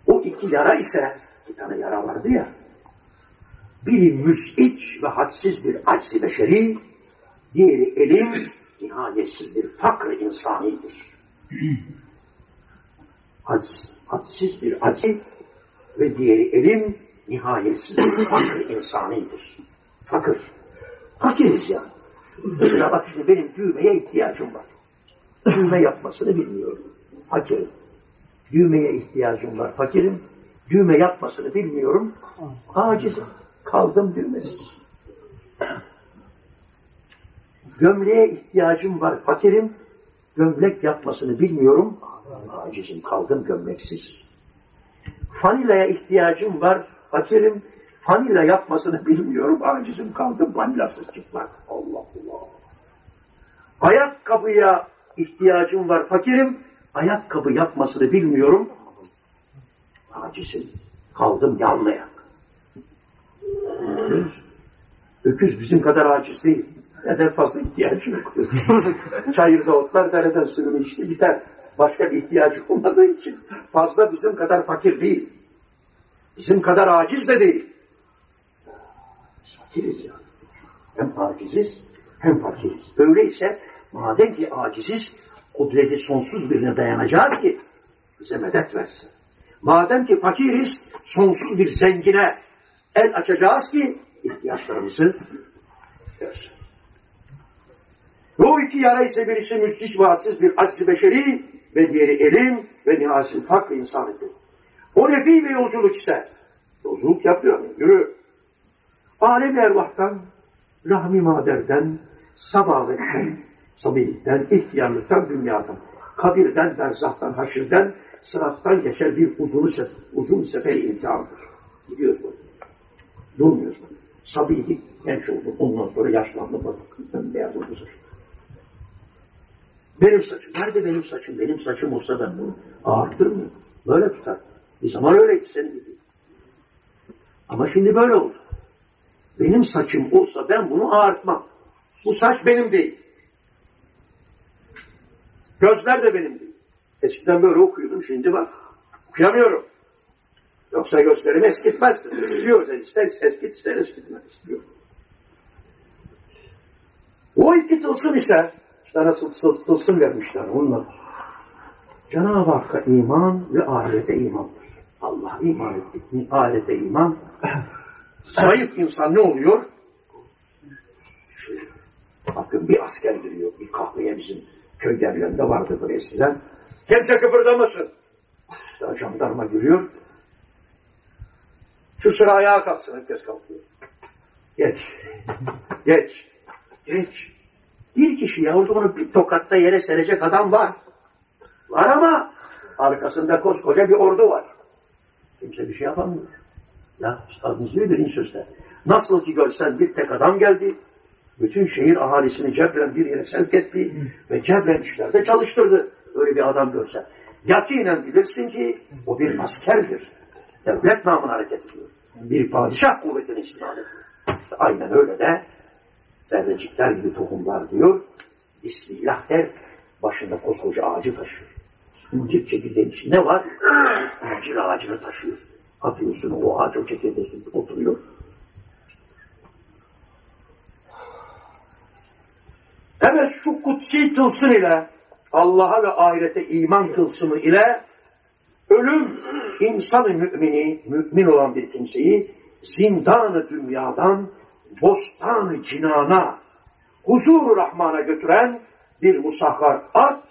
O iki yara ise, bir tane yara vardı ya, biri müz'iç ve hadsiz bir aczi beşeri, diğeri elim, nihayetsiz bir fakr insanidir. Hadsiz, hadsiz bir aczi ve diğeri elim, nihayetsiz fakr insanidir. Fakir. Fakiriz yani. Mesela bak şimdi benim düğmeye ihtiyacım var. Düğme yapmasını bilmiyorum. Fakirim. Düğmeye ihtiyacım var. Fakirim. Düğme yapmasını bilmiyorum. Acizim. Kaldım düğmesiz. Gömleğe ihtiyacım var. Fakirim. Gömlek yapmasını bilmiyorum. Acizim. Kaldım gömleksiz. Fanilaya ihtiyacım var. Fakirim. Fanila yapmasını bilmiyorum. Acizim kaldım fanilasız çıplak. Allah Allah. Ayakkabıya ihtiyacım var. Fakirim. Ayakkabı yapmasını bilmiyorum. Acizim. Kaldım yalmayak. Öküz bizim kadar aciz değil. Neden fazla ihtiyacı yok. Çayırda otlar dereden suyunu içti biter. Başka bir ihtiyacı olmadığı için fazla bizim kadar fakir değil. Bizim kadar aciz de değil. Biz fakiriz ya. Hem aciziz hem fakiriz. Öyleyse madem ki aciziz kudreti sonsuz birine dayanacağız ki bize medet versin. Madem ki fakiriz sonsuz bir zengine el açacağız ki ihtiyaçlarımızı Bu iki yara ise birisi müstiç ve hadsiz bir aczi beşeri ve diğeri elim ve nihasil fakr insanıdır. O nefi ve yolculuk ise yolculuk yapıyor. Yürü. Alem ervahtan, rahmi maderden, sabavetten, sabilikten, ihtiyarlıktan, dünyadan, kabirden, berzahtan, haşirden, sırattan geçer bir uzun, sef uzun sefer imtihandır. Gidiyoruz bu. Durmuyoruz bu. Sabiydik, genç olduk, ondan sonra yaşlandım, bakın, beyaz oldu. Benim saçım, nerede benim saçım? Benim saçım olsa ben bunu ağırtır mıyım? Böyle tutar. Bir zaman öyleydi senin gibi. Ama şimdi böyle oldu. Benim saçım olsa ben bunu ağartmam. Bu saç benim değil. Gözler de benim değil. Eskiden böyle okuyordum, şimdi bak okuyamıyorum. Yoksa gözlerimi eskitmezdim. İstiyoruz, ister eskit, ister istiyor. O iki tılsım ise, nasıl tılsım vermişler onlar. Cenab-ı Hakk'a iman ve ahirete imandır. Allah'a iman ettik mi? Ahirete iman. Zayıf insan ne oluyor? Bakın bir asker giriyor bir kahveye bizim köy yerlerinde vardı böyle eskiden. Kimse kıpırdamasın. İşte jandarma giriyor. Şu sıra ayağa kalksın. Herkes kalkıyor. Geç. Geç. Geç. Bir kişi yahut onu bir tokatta yere serecek adam var. Var ama arkasında koskoca bir ordu var. Kimse bir şey yapamıyor. Ya üstadımız diyor birinci sözde. Nasıl ki görsen bir tek adam geldi, bütün şehir ahalisini cebren bir yere sevk etti ve cebren işlerde çalıştırdı. Öyle bir adam görsen. Yakinen bilirsin ki o bir askerdir. Devlet namına hareket ediyor. Bir padişah kuvvetini istimal ediyor. Aynen öyle de zerrecikler gibi tohumlar diyor. Bismillah der, başında koskoca ağacı taşıyor. İncir çekirdeğin içinde var? İncir ağacını taşıyor. Atıyorsun o ağaç o çekirdeğin oturuyor. Evet şu kutsi tılsım ile Allah'a ve ahirete iman tılsımı ile ölüm insanı mümini, mümin olan bir kimseyi zindanı dünyadan bostan Cinan'a, huzur Rahman'a götüren bir musahhar at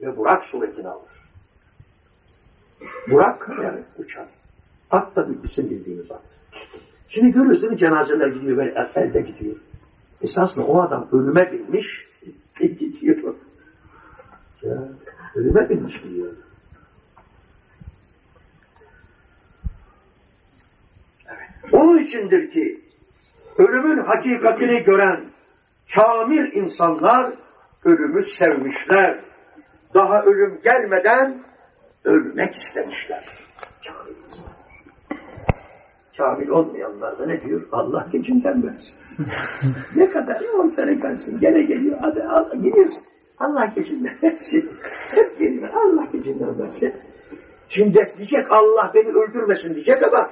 ve Burak suretini alır. Burak yani uçan. At da bizim bildiğimiz at. Şimdi görüyoruz değil mi cenazeler gidiyor böyle elde gidiyor. Esasında o adam ölüme binmiş gidiyor. Ya, ölüme binmiş gidiyor. Evet. Onun içindir ki ölümün hakikatini gören kamil insanlar ölümü sevmişler. Daha ölüm gelmeden ölmek istemişler. Kamil. Kamil olmayanlar da ne diyor? Allah gecinden versin. ne kadar? On sene kalsın. Gene geliyor. Hadi Allah, gidiyorsun. Allah gecinden versin. Hep geliyor. Allah gecinden versin. Şimdi diyecek Allah beni öldürmesin diyecek ama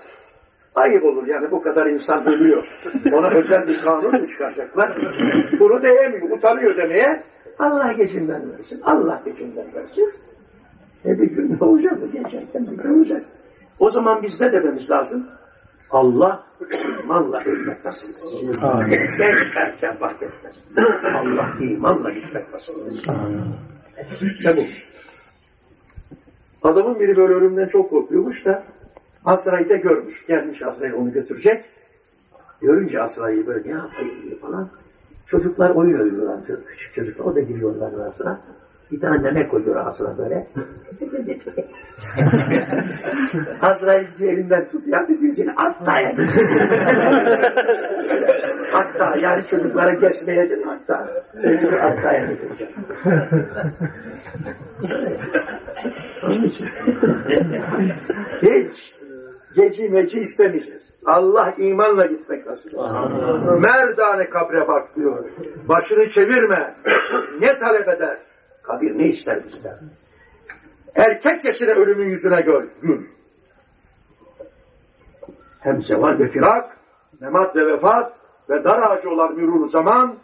ayıp olur yani bu kadar insan ölüyor. Ona özel bir kanun mu çıkaracaklar? Bunu diyemiyor, utanıyor demeye. Allah gecinden versin, Allah gecinden versin. E bir gün ne olacak? Gerçekten bir gün olacak. O zaman biz ne dememiz lazım? Allah imanla ölmek nasip etsin. Genç erken fark etmez. Allah imanla gitmek nasip etsin. Bu. Adamın biri böyle ölümden çok korkuyormuş da Azrail'de görmüş. Gelmiş Azrail onu götürecek. Görünce Azrail'i böyle ne yapayım diye falan. Çocuklar oyun oynuyorlar. Küçük çocuklar. O da giriyorlar arasına. Bir tane meme koyuyor ağzına böyle. Azrail diyor elinden tut ya diyor seni hatta ya. hatta yani çocuklara kesmeye değil hatta. hatta ya götürecek. Onun için hiç geci meci istemeyeceğiz. Allah imanla gitmek nasip etsin. Merdane kabre bak diyor. Başını çevirme. ne talep eder? Kabir ne ister bizden? Erkekçesine ölümün yüzüne gör, gül. Hem zeval ve firak, memat ve vefat ve dar ağacı olan mürur zaman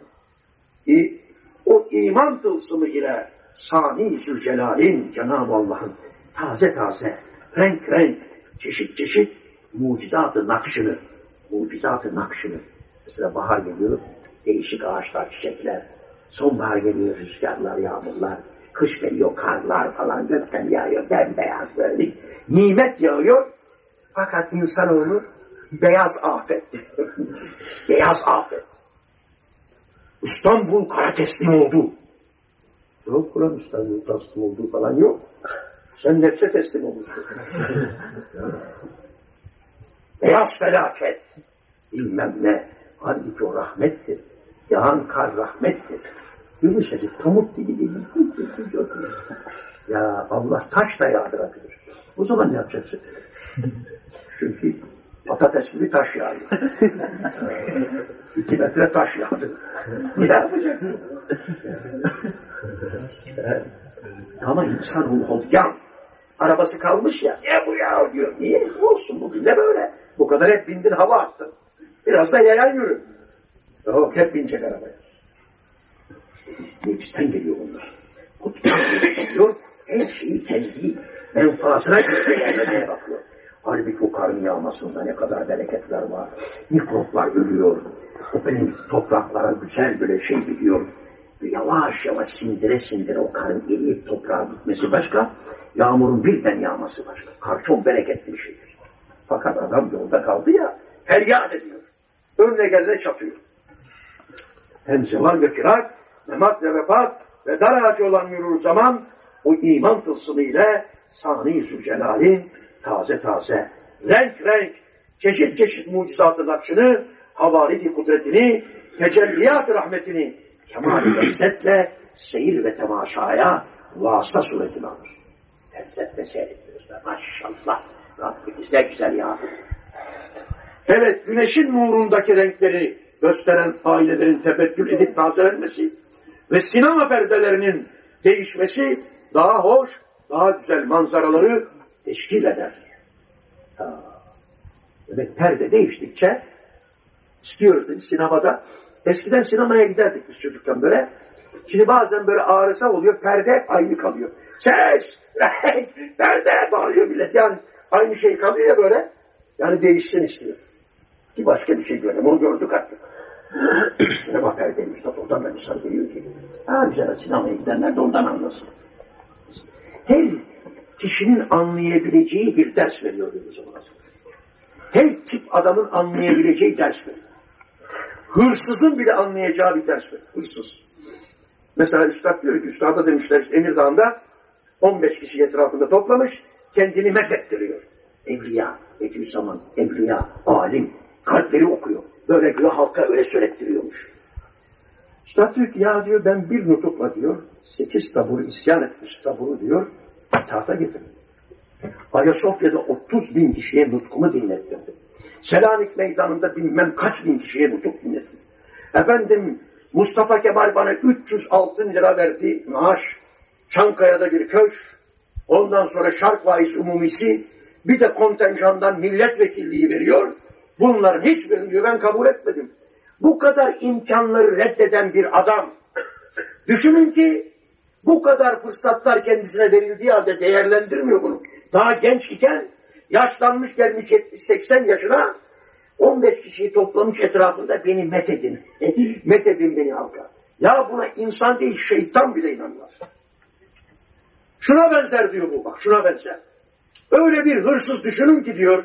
o iman tılsımı ile Sani Zülcelal'in Cenab-ı Allah'ın taze taze, renk renk, çeşit çeşit mucizatı nakşını, mucizatı nakşını. Mesela bahar geliyor, değişik ağaçlar, çiçekler. Sonbahar geliyor, rüzgarlar, yağmurlar. Kış geliyor, karlar falan gökten yağıyor, bembeyaz böyle. Nimet yağıyor. Fakat insanoğlu beyaz afet. beyaz afet. İstanbul kara teslim oldu. Yok ulan İstanbul teslim olduğu falan yok. Sen nefse teslim olmuşsun. Beyaz felaket. Bilmem ne. Halbuki o rahmettir. Yağan kar rahmettir. Yumuşacık pamuk gibi değil. ya Allah taş da yağdırabilir. O zaman ne yapacaksın? Çünkü patates gibi taş yağıyor. İki metre taş yağdı. Ne yapacaksın? Ama insan ruhu hodgan. Arabası kalmış ya. Ne bu ya diyor. Niye? Olsun bugün de böyle. Bu kadar hep bindin hava attın. Biraz da yayan yürü. Yok hep binecek arabaya. Nefisten geliyor onlar. Hodgan istiyor. Her şeyi kendi menfaatına göre bakıyor. Halbuki o karın yağmasında ne kadar bereketler var. Mikroplar ölüyor. O benim topraklara güzel böyle şey gidiyor. Yavaş yavaş sindire sindire o karın eriyip toprağa gitmesi başka. Yağmurun birden yağması başka. Kar çok bereketli bir şeydir. Fakat adam yolda kaldı ya feryat ediyor. Önüne gelene çapıyor. Hem zeval ve firak, memat ve vefat ve dar ağacı olan yürür zaman o iman tılsımı ile Sani Zülcelal'in taze taze, renk renk, çeşit çeşit mucizatı nakşını, havari kudretini, tecelliyat rahmetini kemal lezzetle seyir ve temaşaya vasıta suretini alır. Lezzetle seyrediyoruz da maşallah Rabbimiz ne güzel yağdı. Evet, güneşin nurundaki renkleri gösteren ailelerin tebettül edip tazelenmesi ve sinema perdelerinin değişmesi daha hoş, daha güzel manzaraları teşkil eder. Ha. Demek perde değiştikçe istiyoruz değil mi? sinemada. Eskiden sinemaya giderdik biz çocukken böyle. Şimdi bazen böyle ağrısa oluyor, perde aynı kalıyor. Ses, perde bağırıyor millet. Yani aynı şey kalıyor ya böyle. Yani değişsin istiyor. Ki başka bir şey görelim. Onu gördük artık. Sinema perde Mustafa oradan da insan geliyor ki. Ha güzel sinemaya gidenler de oradan anlasın. Her kişinin anlayabileceği bir ders veriyor o zaman. Her tip adamın anlayabileceği ders veriyor. Hırsızın bile anlayacağı bir ders veriyor. Hırsız. Mesela Üstad diyor ki, Üstad'a demişler işte Emirdağ'ında 15 kişi etrafında toplamış, kendini methettiriyor. Evliya, Bediüzzaman, evliya, alim, Kalpleri okuyor. Böyle diyor halka öyle söylettiriyormuş. Ki ya diyor ben bir nutukla diyor sekiz taburu isyan etmiş taburu diyor tahta getirdim. Ayasofya'da 30 bin kişiye nutkumu dinlettirdim. Selanik meydanında bilmem kaç bin kişiye nutuk dinlettim. Efendim Mustafa Kemal bana 300 altın lira verdi maaş. Çankaya'da bir köş. Ondan sonra Şark Vaiz Umumisi bir de kontenjandan milletvekilliği veriyor. Bunların hiçbirini diyor ben kabul etmedim. Bu kadar imkanları reddeden bir adam. Düşünün ki bu kadar fırsatlar kendisine verildiği halde değerlendirmiyor bunu. Daha genç iken yaşlanmış gelmiş 70-80 yaşına 15 kişiyi toplamış etrafında beni methedin. methedin beni halka. Ya buna insan değil şeytan bile inanmaz. Şuna benzer diyor bu bak şuna benzer. Öyle bir hırsız düşünün ki diyor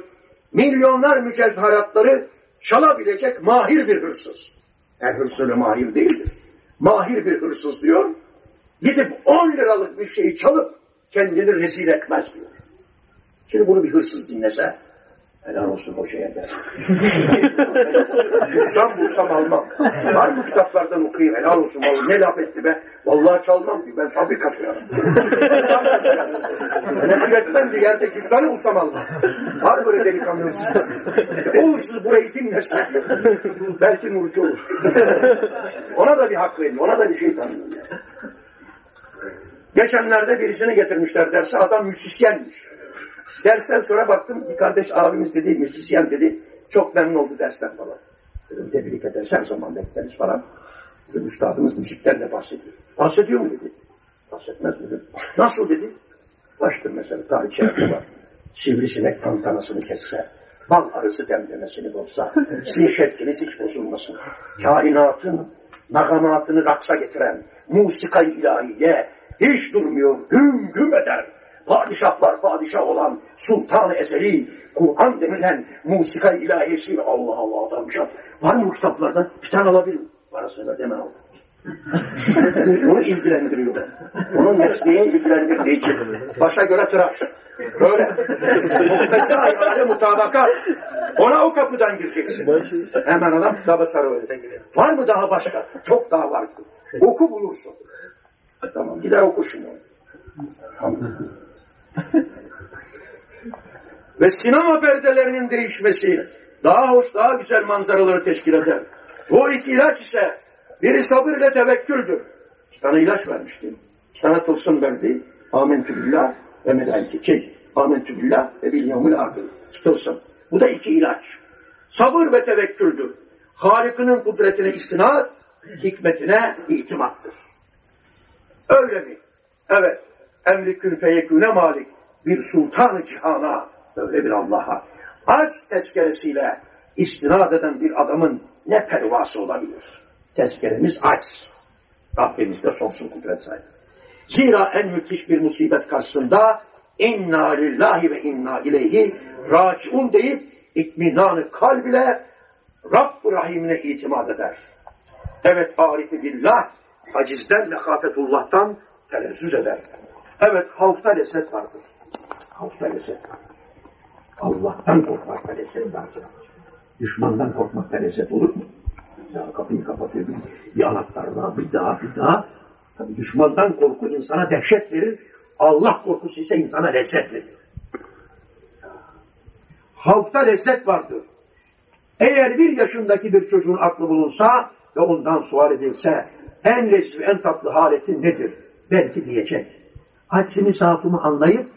milyonlar mücevheratları çalabilecek mahir bir hırsız. Her hırsız mahir değildir. Mahir bir hırsız diyor. Gidip 10 liralık bir şeyi çalıp kendini rezil etmez diyor. Şimdi bunu bir hırsız dinlese helal olsun şeye der. Cüzdan bulsam almam. Var mı kitaplardan okuyayım helal olsun vallahi ne laf etti be. Vallahi çalmam ki ben fabrika soyarım. Rezil etmem bir yerde cüzdanı bulsam almam. Var böyle delikanlı hırsızlar. O hırsız burayı dinlerse belki nurcu olur. ona da bir hak verin, ona da bir şey tanıyın. Yani. Geçenlerde birisini getirmişler derse adam müzisyenmiş. Dersten sonra baktım bir kardeş abimiz dedi, müzisyen dedi. Çok memnun oldu dersten falan. Dedim tebrik ederiz her zaman bekleriz falan. Bizim üstadımız müzikten de bahsediyor. Bahsediyor mu dedi. Bahsetmez dedim. Nasıl dedi. Baştır mesela tarihçilerde var. Sivrisinek tantanasını kesse, bal arısı demlemesini bozsa, sizin şekliniz hiç bozulmasın. Kainatın nagamatını raksa getiren musikayı ilahiye hiç durmuyor, güm güm eder padişahlar padişah olan sultan Ezeli, Kur'an denilen musika ilahisi Allah Allah adammışam. Var mı bu kitaplardan? Bir tane alabilirim. Parasını deme al. Onu ilgilendiriyor. Onun mesleği ilgilendirdiği için. Başa göre tıraş. Böyle. Muhtesi hayale mutabakat. Ona o kapıdan gireceksin. Hemen adam kitaba sarılıyor. Var mı daha başka? Çok daha var. Oku bulursun. Tamam gider oku şunu. Tamam. Ve sinema perdelerinin değişmesi daha hoş, daha güzel manzaraları teşkil eder. Bu iki ilaç ise biri sabır ile tevekküldür. İki ilaç vermiştim. Tane tılsım verdi. Amentü billah ve melaike. Şey, amentü billah ve bil yevmil akıl. Tılsım. Bu da iki ilaç. Sabır ve tevekküldür. Harikinin kudretine istinad, hikmetine itimattır. Öyle mi? Evet emri kün feyeküne malik bir sultanı cihana böyle bir Allah'a arz tezkeresiyle istinad eden bir adamın ne pervası olabilir? Tezkeremiz aç. Rabbimiz de sonsuz kudret sahibi. Zira en müthiş bir musibet karşısında inna lillahi ve inna ileyhi raciun deyip itminanı kalb ile Rabb-ı Rahim'ine itimat eder. Evet arifi billah acizden lekafetullah'tan telezzüz eder. Evet halkta lezzet vardır. Halkta lezzet var. Allah'tan korkmakta lezzet vardır. Düşmandan korkmakta lezzet olur mu? Ya kapıyı kapatıyor bir, bir anahtar daha, bir daha, bir daha. Tabii düşmandan korku insana dehşet verir. Allah korkusu ise insana lezzet verir. Halkta lezzet vardır. Eğer bir yaşındaki bir çocuğun aklı bulunsa ve ondan sual edilse en lezzetli, en tatlı haletin nedir? Belki diyecek hadsimi safımı anlayıp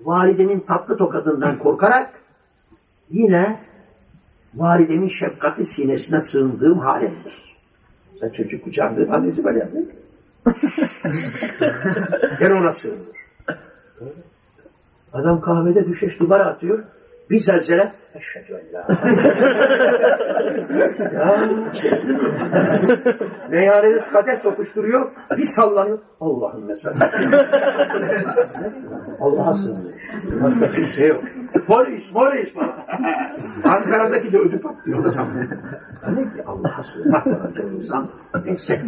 validemin tatlı tokadından korkarak yine validemin şefkati sinesine sığındığım halimdir. Sen çocuk kucağındığın annesi böyle yaptın. ben ona sığındır. Adam kahvede düşeş duvara atıyor. Bir zelzele eşhedü en la Meyhanede kadeh tokuşturuyor. Bir sallanıyor. Allah'ın mesela. Allah'a sığınıyor. Başka kimse yok. Polis, polis. Ankara'daki de ödü patlıyor. O zaman. Demek ki Allah'a sığınmak insan neyse.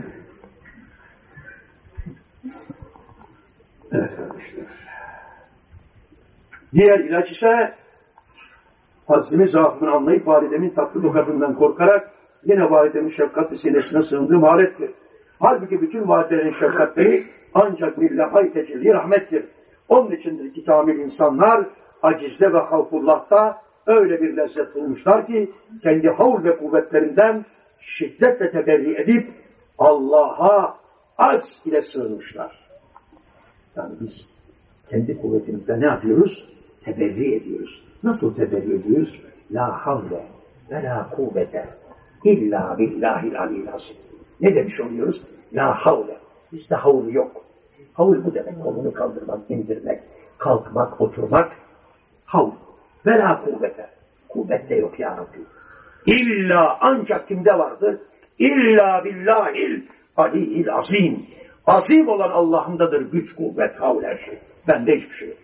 Evet kardeşler. Diğer ilaç ise Hazremi zaafını anlayıp validemin tatlı tokatından korkarak yine validemin şefkatli sinesine sığındığım halettir. Halbuki bütün validelerin şefkatleri ancak bir lehai tecelli rahmettir. Onun içindir ki kamil insanlar acizde ve havfullah'ta öyle bir lezzet bulmuşlar ki kendi havl ve kuvvetlerinden şiddetle teberri edip Allah'a acz ile sığınmışlar. Yani biz kendi kuvvetimizle ne yapıyoruz? Teberri ediyoruz. Nasıl ediyoruz? La havle ve la kuvvete illa billahil alil azim. Ne demiş oluyoruz? La havle. Bizde havlu yok. Havul bu demek. Kolunu kaldırmak, indirmek, kalkmak, oturmak. Havl. Ve la kuvvete. Kuvvet de yok ya Rabbi. İlla ancak kimde vardır? İlla billahil aliyil azim. Azim olan Allah'ındadır güç, kuvvet, havl her şey. Bende hiçbir şey yok.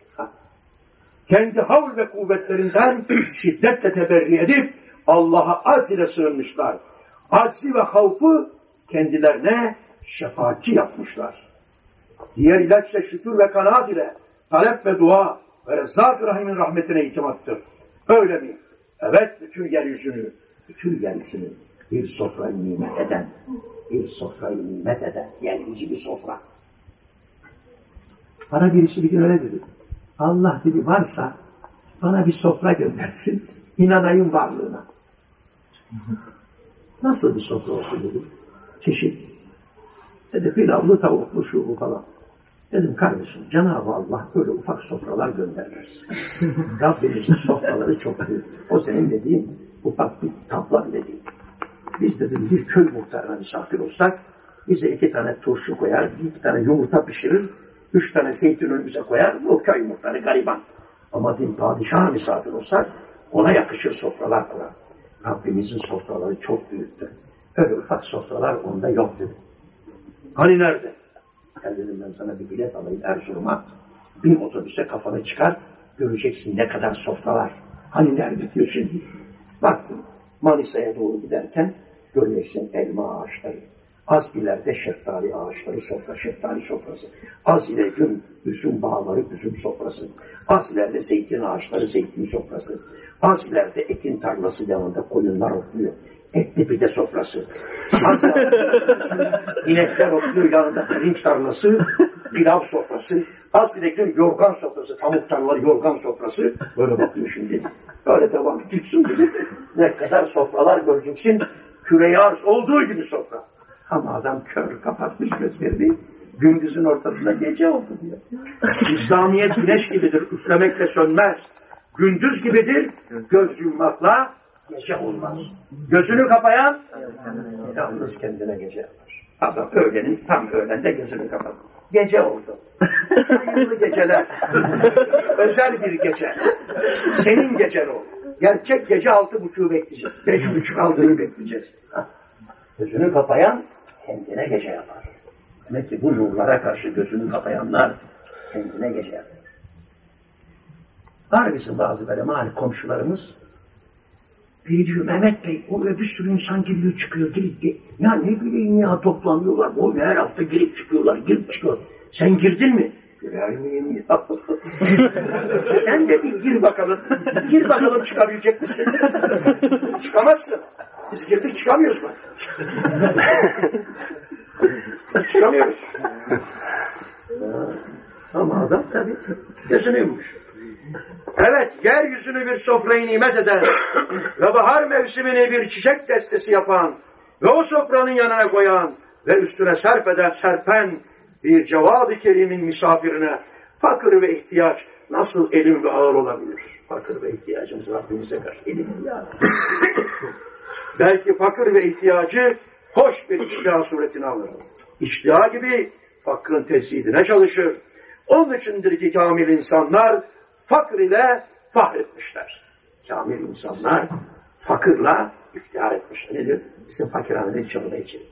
Kendi havl ve kuvvetlerinden şiddetle teberri edip Allah'a acz ile sığınmışlar. Aczi ve havfı kendilerine şefaatçi yapmışlar. Diğer ilaç ise şükür ve kanaat ile talep ve dua ve Rezzak Rahim'in rahmetine itimattır. Öyle mi? Evet bütün yeryüzünü, bütün yeryüzünü bir sofrayı nimet eden, bir sofrayı nimet eden, yeryüzü bir sofra. Bana birisi bir gün öyle dedi. Allah dedi varsa bana bir sofra göndersin, inanayım varlığına. Nasıl bir sofra olsun dedim. Çeşit. Dedi pilavlı tavuklu şu bu falan. Dedim kardeşim Cenab-ı Allah böyle ufak sofralar göndermez. Rabbimizin sofraları çok büyük. O senin dediğin ufak bir tabla bile değil. Biz dedim bir köy muhtarına misafir olsak bize iki tane turşu koyar, iki tane yumurta pişirir, üç tane zeytin önümüze koyar, bu köy muhtarı gariban. Ama bir padişah misafir olsak ona yakışır sofralar kurar. Rabbimizin sofraları çok büyüktür. Öyle ufak sofralar onda yok dedi. Hani nerede? Gel dedim ben sana bir bilet alayım Erzurum'a. Bin otobüse kafanı çıkar, göreceksin ne kadar sofralar. Hani nerede diyor şimdi. Baktım Manisa'ya doğru giderken göreceksin elma ağaçları. Az ileride şeftali ağaçları, sofra, şeftali sofrası. Az ileride üzüm bağları, üzüm sofrası. Az ileride zeytin ağaçları, zeytin sofrası. Az ileride ekin tarlası yanında koyunlar otluyor. Etli pide sofrası. Az inekler otluyor yanında pirinç tarlası, pilav sofrası. Az ileride yorgan sofrası, tavuk tarlaları yorgan sofrası. Böyle bakıyor şimdi. Böyle devam ediyorsun gibi. Ne kadar sofralar göreceksin. Küre olduğu gibi sofra. Ama adam kör kapatmış gözlerini. Gündüzün ortasında gece oldu diyor. İslamiyet güneş gibidir. Üflemekle sönmez. Gündüz gibidir. Göz yummakla gece olmaz. Gözünü kapayan yalnız kendine gece yapar. Adam öğlenin tam öğlende gözünü kapat. Gece oldu. Hayırlı geceler. Özel bir gece. Senin gecen o. Gerçek gece altı buçuğu bekleyeceğiz. Beş buçuk altıyı bekleyeceğiz. Gözünü kapayan kendine gece yapar. Demek ki bu nurlara karşı gözünü kapayanlar kendine gece yapar. Var bizim bazı böyle mali komşularımız. Biri diyor Mehmet Bey oraya bir sürü insan giriyor çıkıyor girip gir. Ya ne bileyim ya toplanıyorlar. O her hafta girip çıkıyorlar girip çıkıyor. Sen girdin mi? Girer miyim ya? Sen de bir gir bakalım. Gir bakalım çıkabilecek misin? Çıkamazsın. Biz girdik çıkamıyoruz bak. çıkamıyoruz. Ama adam tabii yummuş. Evet, yeryüzünü bir sofrayı nimet eden ve bahar mevsimini bir çiçek destesi yapan ve o sofranın yanına koyan ve üstüne serp eden, serpen bir cevad-ı kerimin misafirine fakir ve ihtiyaç nasıl elim ve ağır olabilir? Fakir ve ihtiyacımız Rabbimize karşı elim ya. Belki fakir ve ihtiyacı hoş bir iştiha suretini alır. İştiha gibi fakrın tesidine çalışır. Onun içindir ki kamil insanlar fakr ile fahretmişler. Kamil insanlar fakırla iftihar etmişler. Ne diyor? Bizim fakirhanede çorba içelim.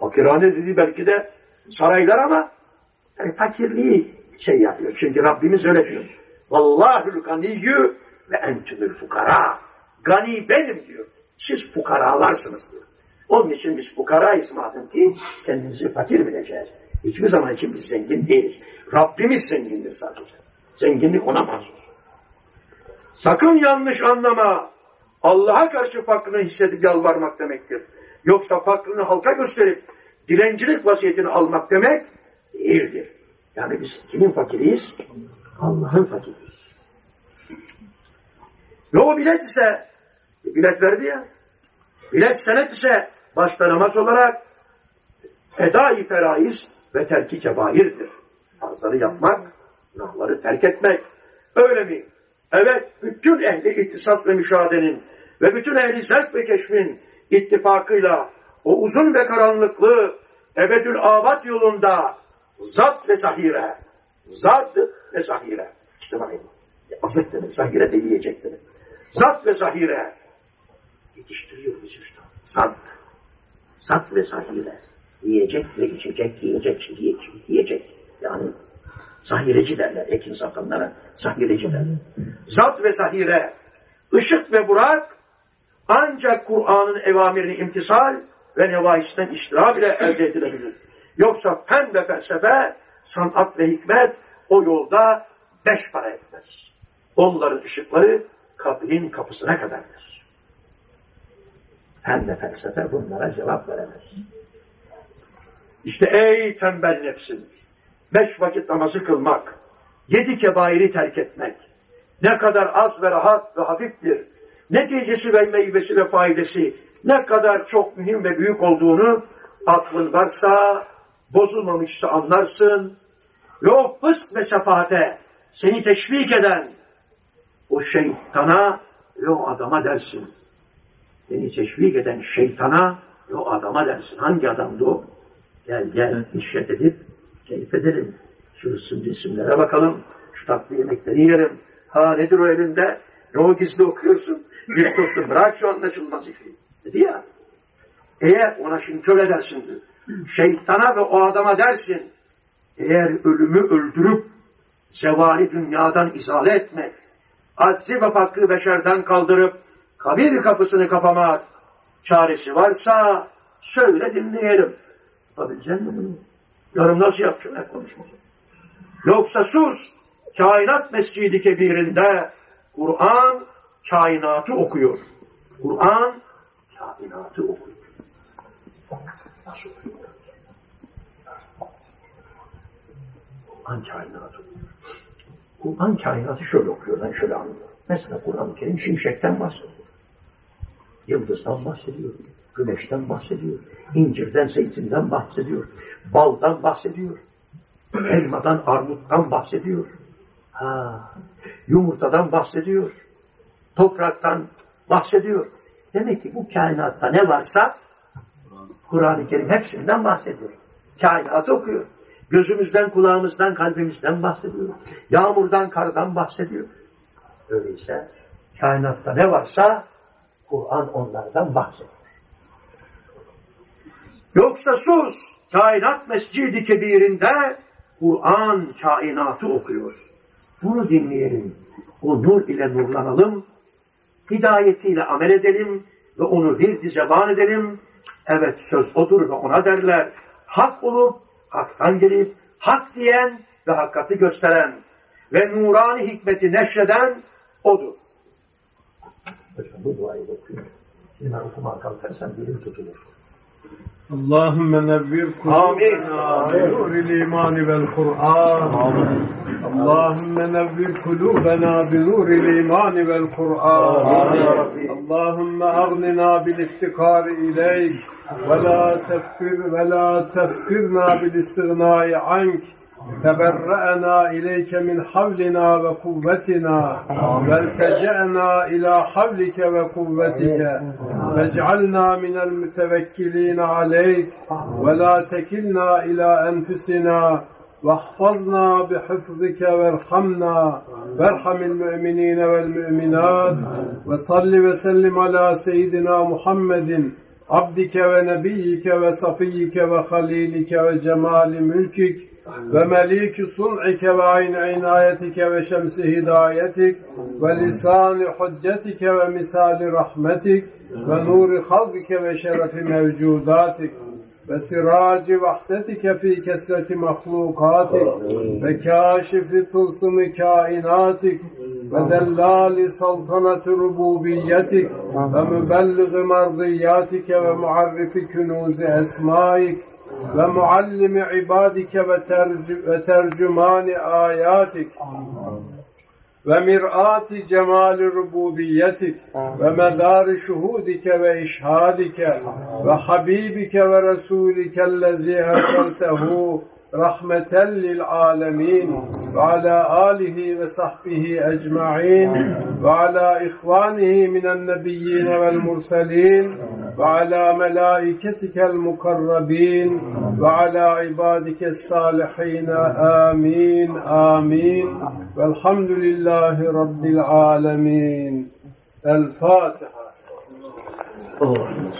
Fakirhane dedi belki de saraylar ama yani fakirliği şey yapıyor. Çünkü Rabbimiz öyle diyor. Vallahül ganiyyü ve entümül fukara. Gani benim diyor. Siz fukaralarsınız diyor. Onun için biz fukarayız madem ki kendimizi fakir bileceğiz. Hiçbir zaman için biz zengin değiliz. Rabbimiz zengindir sadece. Zenginlik ona mahsus. Sakın yanlış anlama. Allah'a karşı fakrını hissedip yalvarmak demektir. Yoksa fakrını halka gösterip dilencilik vasiyetini almak demek değildir. Yani biz kimin fakiriyiz? Allah'ın fakiriyiz. Ve o bilet ise, bilet verdi ya, bilet senet ise başta namaz olarak edai feraiz ve terki kebairdir. Farzları yapmak, günahları terk etmek. Öyle mi? Evet, bütün ehli ihtisas ve müşahedenin ve bütün ehli zevk ve keşfin ittifakıyla o uzun ve karanlıklı ebedül avat yolunda zat ve zahire, zat ve zahire. İşte bakayım, azık demek, zahire de yiyecek demek. Zat ve zahire yetiştiriyor biz üstad. Zat, zat ve zahire. Yiyecek ve içecek, yiyecek, yiyecek, yiyecek. Yani zahireci derler, ekin satanlara zahireci derler. Zat ve zahire, ışık ve burak ancak Kur'an'ın evamirini imtisal ve nevahisinden iştirak ile elde edilebilir. Yoksa fen ve felsefe, sanat ve hikmet o yolda beş para etmez. Onların ışıkları kabrin kapısına kadardır. Fen ve felsefe bunlara cevap veremez. İşte ey tembel nefsin, beş vakit namazı kılmak, yedi kebairi terk etmek, ne kadar az ve rahat ve hafiftir, neticesi ve meyvesi ve faydası ne kadar çok mühim ve büyük olduğunu aklın varsa, bozulmamışsa anlarsın ve o fısk ve sefate seni teşvik eden o şeytana ve o adama dersin. Seni teşvik eden şeytana ve o adama dersin. Hangi adamdı o? Gel gel işret edip keyif edelim. Şu isim isimlere bakalım. Şu tatlı yemekleri yiyelim. Ha nedir o elinde? Ne o gizli okuyorsun? Gizli. Bırak şu anlaşılmaz işi. Dedi ya. Eğer ona şimdi şöyle dersin. Şeytana ve o adama dersin. Eğer ölümü öldürüp zevali dünyadan izale etmek, aczi ve fakrı beşerden kaldırıp kabir kapısını kapamak çaresi varsa söyle dinleyelim. Yapabilecek mi bunu? Yarım nasıl yapacağım? Hep konuşmak. Yoksa sus. Kainat Mescidi Kebir'inde Kur'an kainatı okuyor. Kur'an kainatı okuyor. Nasıl okuyor? Kur'an kainatı okuyor. Kur'an kainatı şöyle okuyor. Ben şöyle anlıyorum. Mesela Kur'an-ı Kerim şimşekten bahsediyor. Yıldızdan bahsediyor. Güneşten bahsediyor. incirden, zeytinden bahsediyor. Baldan bahsediyor. Elmadan, armuttan bahsediyor. Ha, yumurtadan bahsediyor. Topraktan bahsediyor. Demek ki bu kainatta ne varsa Kur'an-ı Kerim hepsinden bahsediyor. Kainatı okuyor. Gözümüzden, kulağımızdan, kalbimizden bahsediyor. Yağmurdan, kardan bahsediyor. Öyleyse kainatta ne varsa Kur'an onlardan bahsediyor. Yoksa sus, kainat mescidi kebirinde Kur'an kainatı okuyor. Bunu dinleyelim. O nur ile nurlanalım, hidayetiyle amel edelim ve onu virdi zeban edelim. Evet söz odur ve ona derler. Hak olup, haktan gelip, hak diyen ve hakikati gösteren ve nurani hikmeti neşreden odur. Başında duayı okuyor. Şimdi ben okumaya kalkarsam dilim tutulur. Allahümme nevvir kulubena bi imani vel Kur'an. Allahümme nevvir kulubena bi nuril imani vel Kur'an. Allahümme agnina bil iftikari ileyk ve la tefkir ve la tefkirna bil istignai ank. تبرأنا إليك من حولنا وقوتنا والتجأنا إلى حولك وقوتك. واجعلنا من المتوكلين عليك. ولا تكلنا إلى أنفسنا. واحفظنا بحفظك وارحمنا. وارحم المؤمنين والمؤمنات. وصل وسلم على سيدنا محمد عبدك ونبيك وصفيك وخليلك وجمال ملكك. ومليك صنعك وعين عنايتك وشمس هدايتك ولسان حجتك ومثال رحمتك ونور خلقك وشرف موجوداتك وسراج وحدتك في كسرة مخلوقاتك وكاشف تلصم كائناتك ودلال سلطنة ربوبيتك ومبلغ مرضياتك ومعرف كنوز أسمائك ومعلم عبادك وترجمان آياتك. ومرآة جمال ربوبيتك. ومدار شهودك وإشهادك. وحبيبك ورسولك الذي أرسلته رحمة للعالمين وعلى آله وصحبه أجمعين وعلى إخوانه من النبيين والمرسلين وعلى ملائكتك المقربين وعلى عبادك الصالحين. آمين آمين. والحمد لله رب العالمين. الفاتحة. اللهم